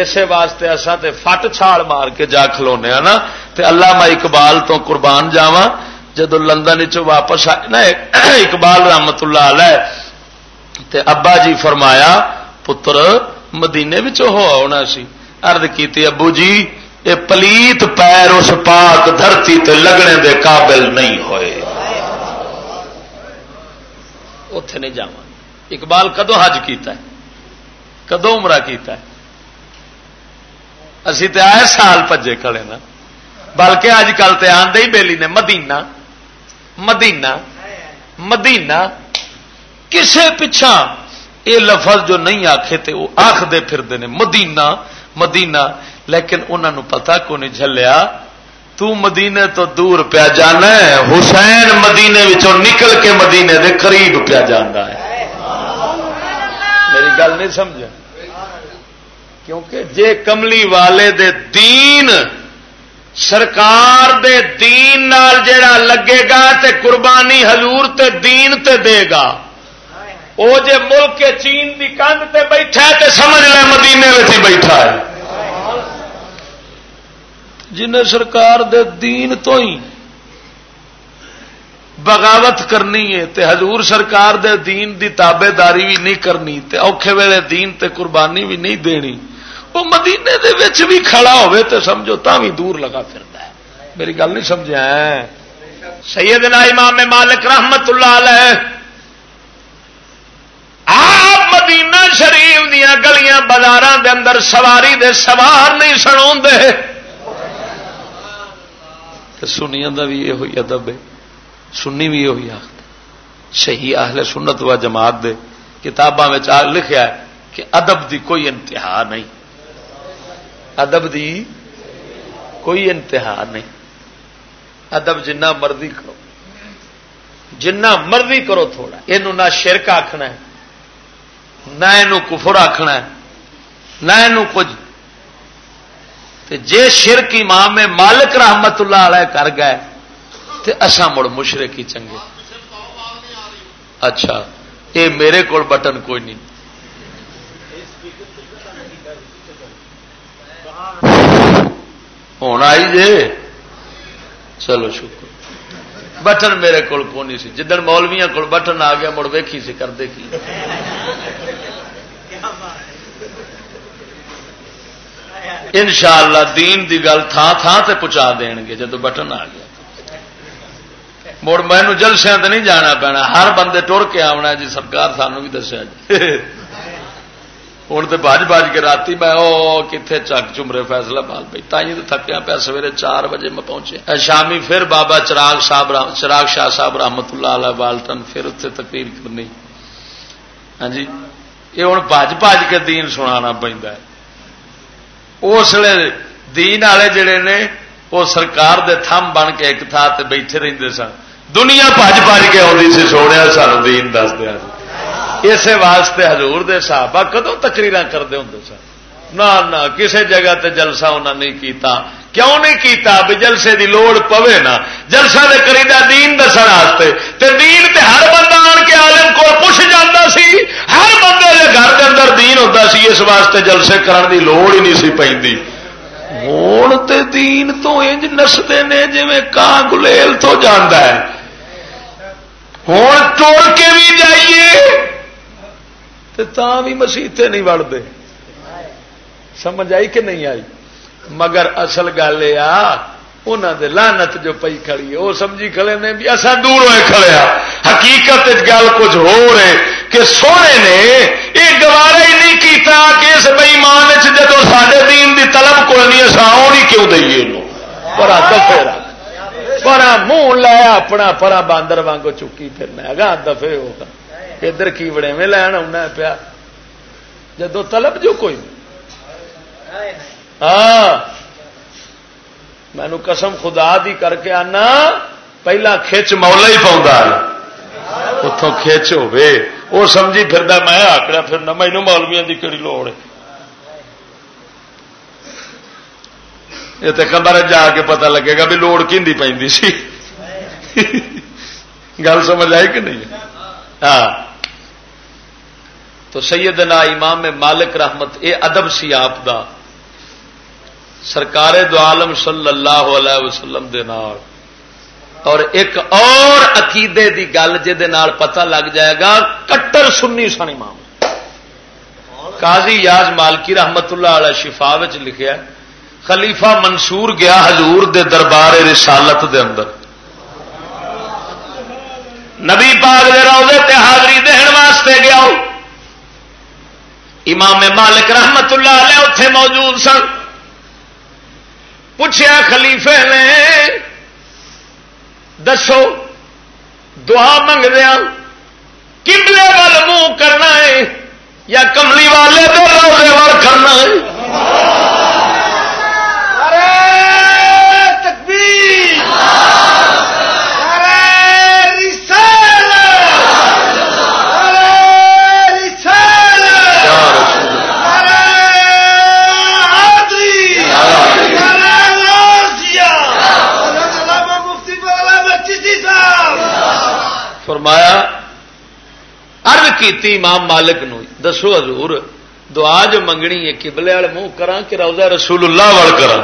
اسی واسطے اصا تے فٹ چھال مار کے جا کھلونے ہاں نا؟ تے اللہ میں اقبال تو قربان جاوا جدو لندن چ واپس آئے نا اقبال رحمت اللہ علیہ، تے ابا جی فرمایا، پتر مدینے ہو آنا سی۔ ارد کی ابو جی یہ پلیت پیر اس پاک دھرتی تے لگنے دے قابل نہیں ہوئے۔ اتے نہیں جا اقبال کدو حج کیتا ہے؟ کدو عمرہ کیتا ہے؟ اسی تے آئے سال پجے کھڑے نا۔ بلکہ اج کل تے آدھے ہی بیلی نے مدینہ مدینہ مدینہ۔ کسے پچھا یہ لفظ جو نہیں آخے تے وہ آختے پھرتے ہیں مدینہ مدینہ۔ لیکن انہوں پتا کو نہیں جلیا تو مدینے تو دور پیا جانا ہے، حسین مدینے وچوں نکل کے مدینے دے قریب پیا جانا ہے۔ میری گل نہیں سمجھا؟ کیونکہ جے کملی والے دے دین، سرکار دے دین نال جڑا لگے گا تے قربانی حضور تے دین تے دے گا۔ وہ جے ملک چین دی کندھ تے بیٹھا تے سمجھ لے مدینے میں بیٹھا ہے جنہیں سرکار دے دین تو ہی بغاوت کرنی ہے، تے حضور سرکار دے دین دی تابے داری بھی نہیں کرنی، تے اوکھے ویلے دین تے قربانی بھی نہیں دینی۔ وہ مدینے دے وچ بھی کھڑا ہوئے تے سمجھو تا بھی دور لگا پھرتا ہے۔ میری گل نہیں سمجھا ہے سیدنا امام مالک رحمت اللہ علیہ آپ مدینہ شریف دیا گلیاں بازار دے اندر سواری دے سوار نہیں سنوندے سنیا کا بھی یہ ادب ہے، سنی بھی ہوئی آخر صحیح اہل سنت و جماعت دے کتاباں لکھا ہے کہ ادب دی کوئی انتہا نہیں۔ ادب دی کوئی انتہا نہیں۔ ادب جنہ مرضی کرو۔ جنہ مرضی کرو تھوڑا۔ یہ نہ شرک آخنا ہے، نہ یہ کفر آخنا ہے، نہ یہ کچھ تے جے شرک امام مالک رحمت اللہ علیہ کر گئے تو اصا مڑ مشرق ہی چنگے۔ اچھا یہ میرے کو بٹن کوئی نہیں۔ ہونا آئی جے؟ چلو، شکر۔ بٹن میرے کو نہیں سی۔ جدن مولویا کو بٹن آ گیا، مڑ ویکھی سی کرتے کی ان شاء اللہ دین کی گل تھان تھان سے پہنچا دین گے جب بٹن آ گیا۔ مڑ مینو جلسیا تو نہیں جانا پینا، ہر بندے ٹر کے آنا جی سرکار سانو بھی دسیا جی۔ ہوں تو بج بج کے رات میں وہ کتنے چک چمرے فیصلہ بال پی تھی تو تھکیا پیا، سویرے چار بجے میں پہنچے۔ شامی پھر بابا چراغ صاحب چراغ شاہ صاحب رحمت اللہ علیہ پھر اتنے تقریر کرنی۔ ہاں جی یہ ہوں بج بج کے دین سنا پہ اس لیے دین والے جڑے نے وہ سرکار دے تھم بن کے ایک تھا تے بیٹھے رہتے سن دنیا بج بج کے آتی سی سونے سانو دین دس دیا اسی واسطے حضور دے صحابہ کدو تقریر کرتے ہوں سن نہ نہ کسی جگہ تے جلسہ انہوں نے کیتا کیوں نہیں کیتا بھی جلسے دی لوڑ پوے نا جلسہ دے کریدا دین دس واسطے تے دین تے ہر بندہ آن کے عالم کو پوچھ جاتا سی ہر بندے دے گھر دے اندر دین ہوتا سی، اس واسطے جلسے کرن دی لوڑ ہی نہیں سی پی ہوں تے دین تو انج نستے نے جی کان گلیل تو جانا ہے۔ ہوں توڑ کے بھی جائیے تا بھی مسیطے نہیں وڑتے سمجھ آئی کہ نہیں آئی؟ مگر اصل گل یہ لانت جو پی کھڑی ہے وہ سمجھی کھڑے نے بھی اصا دور ہوئے کھڑے ہاں۔ حقیقت گل کچھ ہو رہے۔ کہ سونے نے یہ گوارا ہی نہیں کیتا کہ اس بئیمان جب سارے دین دی طلب کو نہیں اصا نہیں کیوں دئیے بڑا دفے پرا منہ لایا اپنا پرا باندر وانگو چکی پھرنا گا دفے ہوگا ادھر کی بڑے میں لین آنا پیا۔ جدو طلب جو کوئی۔ ہاں۔ مینو قسم خدا دی کر کے آنا، پہلا کھچ مولا ہی پاؤں اتوں کھچ ہوے وہ سمجھی پھر میں آکڑا پھر نہ مینو مولویا کی کہڑی لوڑ یہ تو کمر جا کے پتا لگے گا بھی لوڑ کی پی سی گل سمجھ آئی کہ نہیں ہاں تو سیدنا امام مالک رحمت اے ادب سی آپ دا سرکار دو عالم صلی اللہ علیہ وسلم دے نال اور ایک اور عقیدے دی گل جہد پتہ لگ جائے گا، کٹر سنی سن امام۔ قاضی یاز مالکی رحمت اللہ علیہ شفا لکھیا خلیفہ منصور گیا حضور دے دربار رسالت دے اندر۔ نبی پاک دے روزے تے حاضری دہن واسطے گیا امام مالک رحمت اللہ علیہ اتے موجود سن۔ پوچھا خلیفے نے دسو دعا منگدیا کملے وال منہ کرنا ہے یا کملی والے تو روزے وال کرنا ہے؟ فرمایا ارد کی امام مالک نو، دسو حضور، دعا جو منگنی ہے کبلے والے منہ کرا کہ روزہ رسول اللہ وال کرا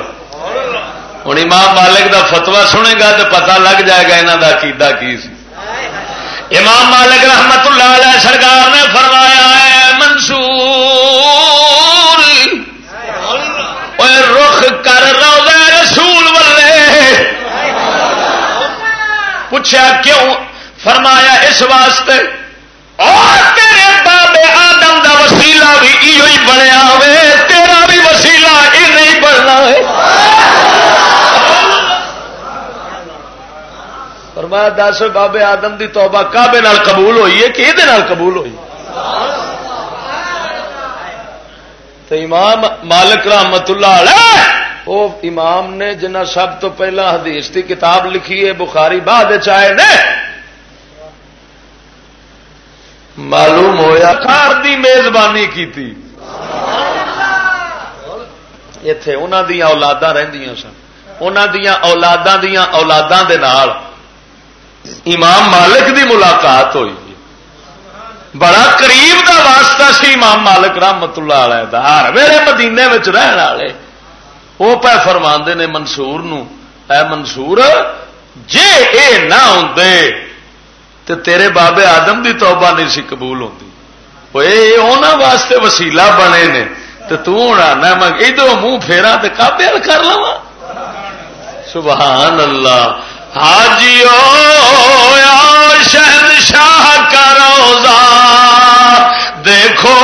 ہوں امام مالک دا فتوا سنے گا تو پتا لگ جائے گا یہاں کا کیدا کی سی۔ امام مالک رحمت اللہ علیہ سرکار نے فرمایا ہے منصور رخ کر روزہ رسول والے۔ پوچھا کیوں؟ فرمایا اس واسطے، اور تیرے بابے آدم دا وسیلہ بھی یہ بنیا ہوئے، تیرا بھی وسیلہ یہ نہیں بننا ہے۔ فرمایا، دس بابے آدم دی توبہ کابے قبول ہوئی ہے کہ یہ قبول ہوئی؟ تو امام مالک رحمت اللہ علیہ وہ امام نے جنہ سب تو پہلا حدیث کی کتاب لکھی ہے، بخاری بعد چائے نے معلوم ہوا کار دی میزبانی کی اتے انہوں دیا اولادا رہی سن۔ انہوں دیا اولادا دیا اولادا امام مالک دی ملاقات ہوئی۔ بڑا قریب دا واسطہ سی امام مالک رحمت اللہ علیہ دا۔ ہر میرے مدینے میں رہن والے۔ وہ پہ فرما نے منصور نو، اے منصور، جے اے نہ ہوں تے تیرے بابے آدم دی توبہ نہیں سی قبول ہوتی واسطے وسیلہ بنے نے۔ تو تنا ادھر منہ پھیرا تو کابے کر لوا سبحان اللہ حاجیو شہن شاہ کا روزہ۔ دیکھو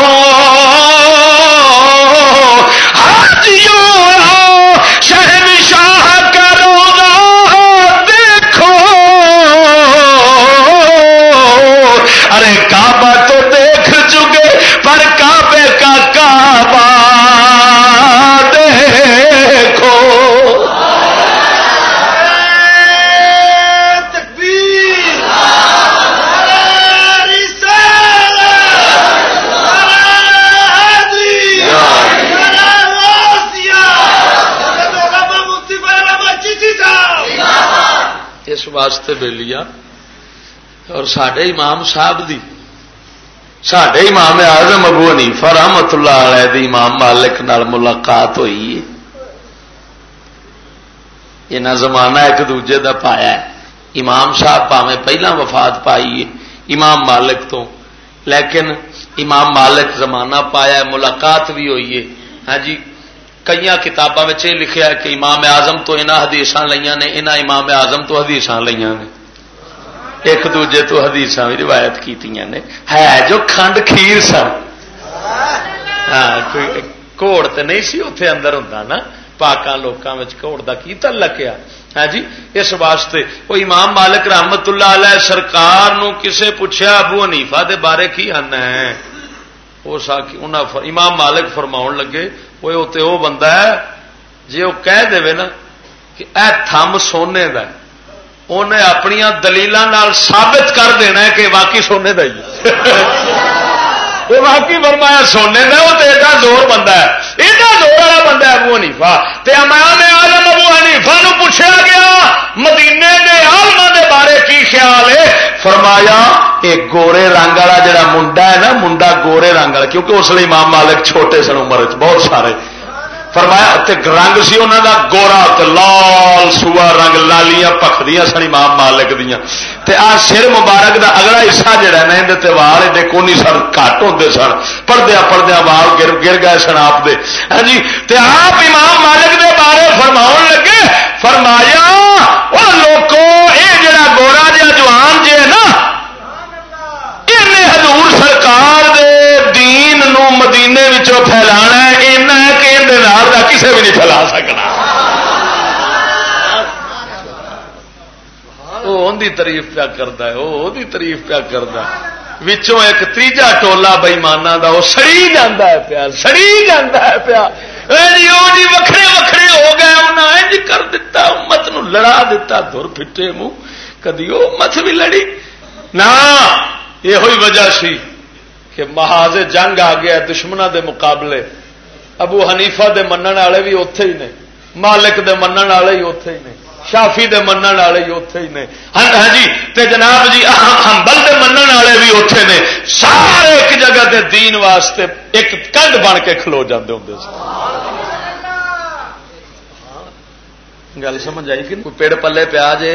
واسطے بے اور سڈے امام صاحب دی سڈے امام آزم ابو حنیفہ رحمت اللہ علیہ دی امام مالک نال ملاقات ہوئی ہے۔ یہ زمانہ ایک دوجے دا پایا ہے۔ امام صاحب پاوے پہلا وفات پائی ہے امام مالک تو۔ لیکن امام مالک زمانہ پایا ہے، ملاقات بھی ہوئی ہے۔ ہاں جی کئی کتابوں میں یہ لکھا کہ امام آزم تو یہاں حدیث لیا نے یہاں امام آزم تو حدیث لیا نے۔ ایک دوجے تو حدیث بھی روایت کی نے۔ ہے جو کھنڈ کھیر سن۔ ہاں کوڑ تو نہیں سی اتے اندر ہوں نا۔ پاکان لوگوں کوڑ کا کی تل لگیا ہاں جی اس واسطے وہ امام مالک رحمت اللہ علیہ سرکار نو کسے پوچھا ابو حنیفہ دے بارے کی آنا ہے۔ امام مالک فرماؤ لگے وہ بندہ ہے جی وہ کہہ دے نا کہ اے تھم سونے دا انہیں اپنی دلیل ثابت کر دینا ہے کہ واقعی سونے دا ہی وہ واقعی فرمایا سونے کا وہ تو ایڈا زور بندہ ہے، ایڈا زور والا بندہ ہے ابو حنیفا امان عالم ابو حنیفا نو پوچھا گیا، مدینے کے آلما دے بارے کی خیال ہے؟ فرمایا یہ گورے رنگ والا جڑا منڈا ہے نا، منڈا گورے رنگ والا، کیونکہ اس لیے امام مالک چھوٹے سن عمر بہت سارے۔ فرمایا رنگ سی انہوں کا گورا لال سوا رنگ، لالیاں پکدیا سن، امام مالک دیا آ سر مبارک دا اگلا حصہ جہا نا اندر وال ایڈے کونی سن کٹ ہوتے سن۔ پڑدیا پڑدیا وال گر گر گئے سن آپ دے۔ ہاں جی آپ امام مالک دے بارے فرماؤ لگے، فرمایا وہ لوگوں یہ جڑا گورا جہا جوان جی ہے نا حضور سرکار دے دین نو مدینے پھیلا ایسا کہ اندر کسی بھی نہیں پھیلا سکنا۔ تاریف پیا کرتا ہے وہ تاریف پیا کرتا وچوں ایک تیجا ٹولا بئیمانہ دا وہ سڑی جانا ہے پیا، سڑی جانا ہے پیا۔ جی، جی، وکھرے وکھرے ہو گئے انہیں انج کر دیتا امت نو لڑا دیتا دور پھٹے منہ کدی وہ مت بھی لڑی؟ نہ یہ وجہ سی کہ محاذ جنگ آ گیا دشمنوں دے مقابلے۔ ابو حنیفہ دے منن والے بھی اتے ہی نے، مالک دے منن والے ہی اتے ہی نے، شافی دے منن والے ہی اتے ہی نے۔ ہاں ہاں جی تے جناب جی ہمبل دے منن والے بھی اتے نے۔ سارے ایک جگہ دے دین واسطے ایک کنڈ بن کے کھلو جاندے ہوندے ہوں ہاں، گل سمجھ آئی کہ پیڑ پلے پیا جے۔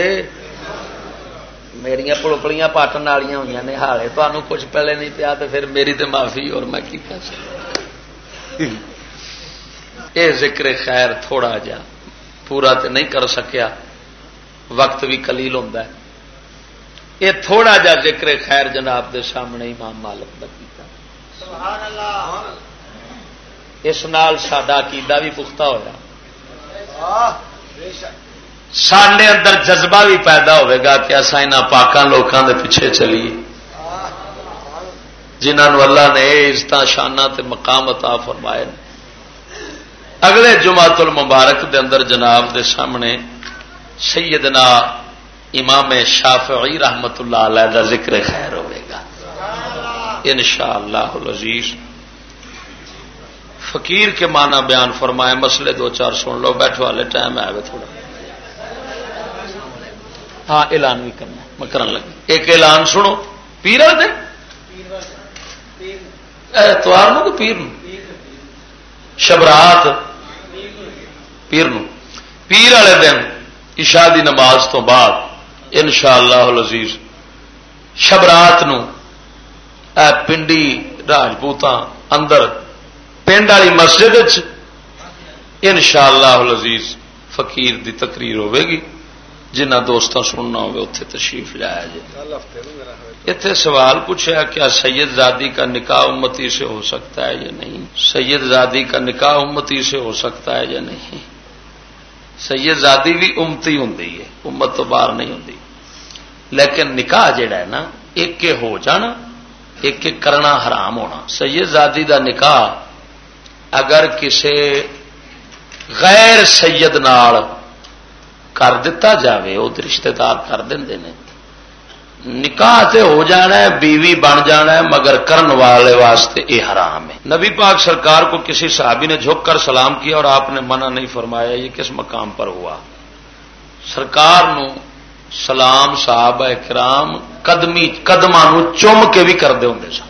میرا پڑوپڑیاں پاٹن والی ہوئی نے ہالے تمہیں کچھ پہلے نہیں پیا تو پھر میری تو معافی اور میں کی یہ ذکر خیر تھوڑا جا۔ پورا تو نہیں کر سکیا۔ وقت بھی کلیل ہے۔ یہ تھوڑا جا ذکر خیر جناب دے سامنے امام مالک کا کیتا۔ اس نال سڈا عقیدہ بھی پختہ ہوا سڈے اندر جذبہ بھی پیدا ہوئے گا کہ اصا یہاں پاکوں لوگوں کے پیچھے چلیے۔ جنہوں اللہ نے عزت شانہ تے مقام عطا فرمائے۔ اگلے جماعت المبارک دے اندر جناب دے سامنے سیدنا امام شافعی رحمت اللہ علیہ دا ذکر خیر ہوئے گا۔ ان شاء اللہ فقیر کے معنی بیان فرمائے، مسئلے دو چار سن لو، بیٹھو والے ٹائم آئے تھوڑا۔ ہاں اعلان بھی کرنا، میں کرن لگی ایک اعلان سنو۔ پیر دے؟ اتوار نو کہ پیر نو؟ شبرات۔ پیر نو۔ پیر والے دن عشاء دی نماز تو بعد ان شاء اللہ شبرات نو اے پنڈی راجپوت اندر پنڈ والی مسجد ان شاء اللہ فقیر دی تقریر ہوے گی جنہ دوست سننا ہوگا اتنے تشریف لایا جائے اتنے سوال پوچھا کیا سید زادی کا نکاح امتی سے ہو سکتا ہے یا نہیں؟ سید زادی کا نکاح امتی سے ہو سکتا ہے یا نہیں؟ سیدزادی بھی امتی ہوں امت تو باہر نہیں ہوں لیکن نکاح جڑا ہے نا، ایک ہو جانا، ایک کرنا حرام ہونا۔ سیدزادی دا نکاح اگر کسی غیر سید نال کر دیتا جاوے، وہ رشتے دار کر دیں نکاح تے ہو جانا ہے، بیوی بن جانا ہے، مگر کرن والے واسطے یہ حرام ہے۔ نبی پاک سرکار کو کسی صحابی نے جھک کر سلام کیا اور آپ نے منع نہیں فرمایا یہ کس مقام پر ہوا۔ سرکار نو سلام صاحب کرام قدمی قدم چوم کے بھی کرتے ہوں سن۔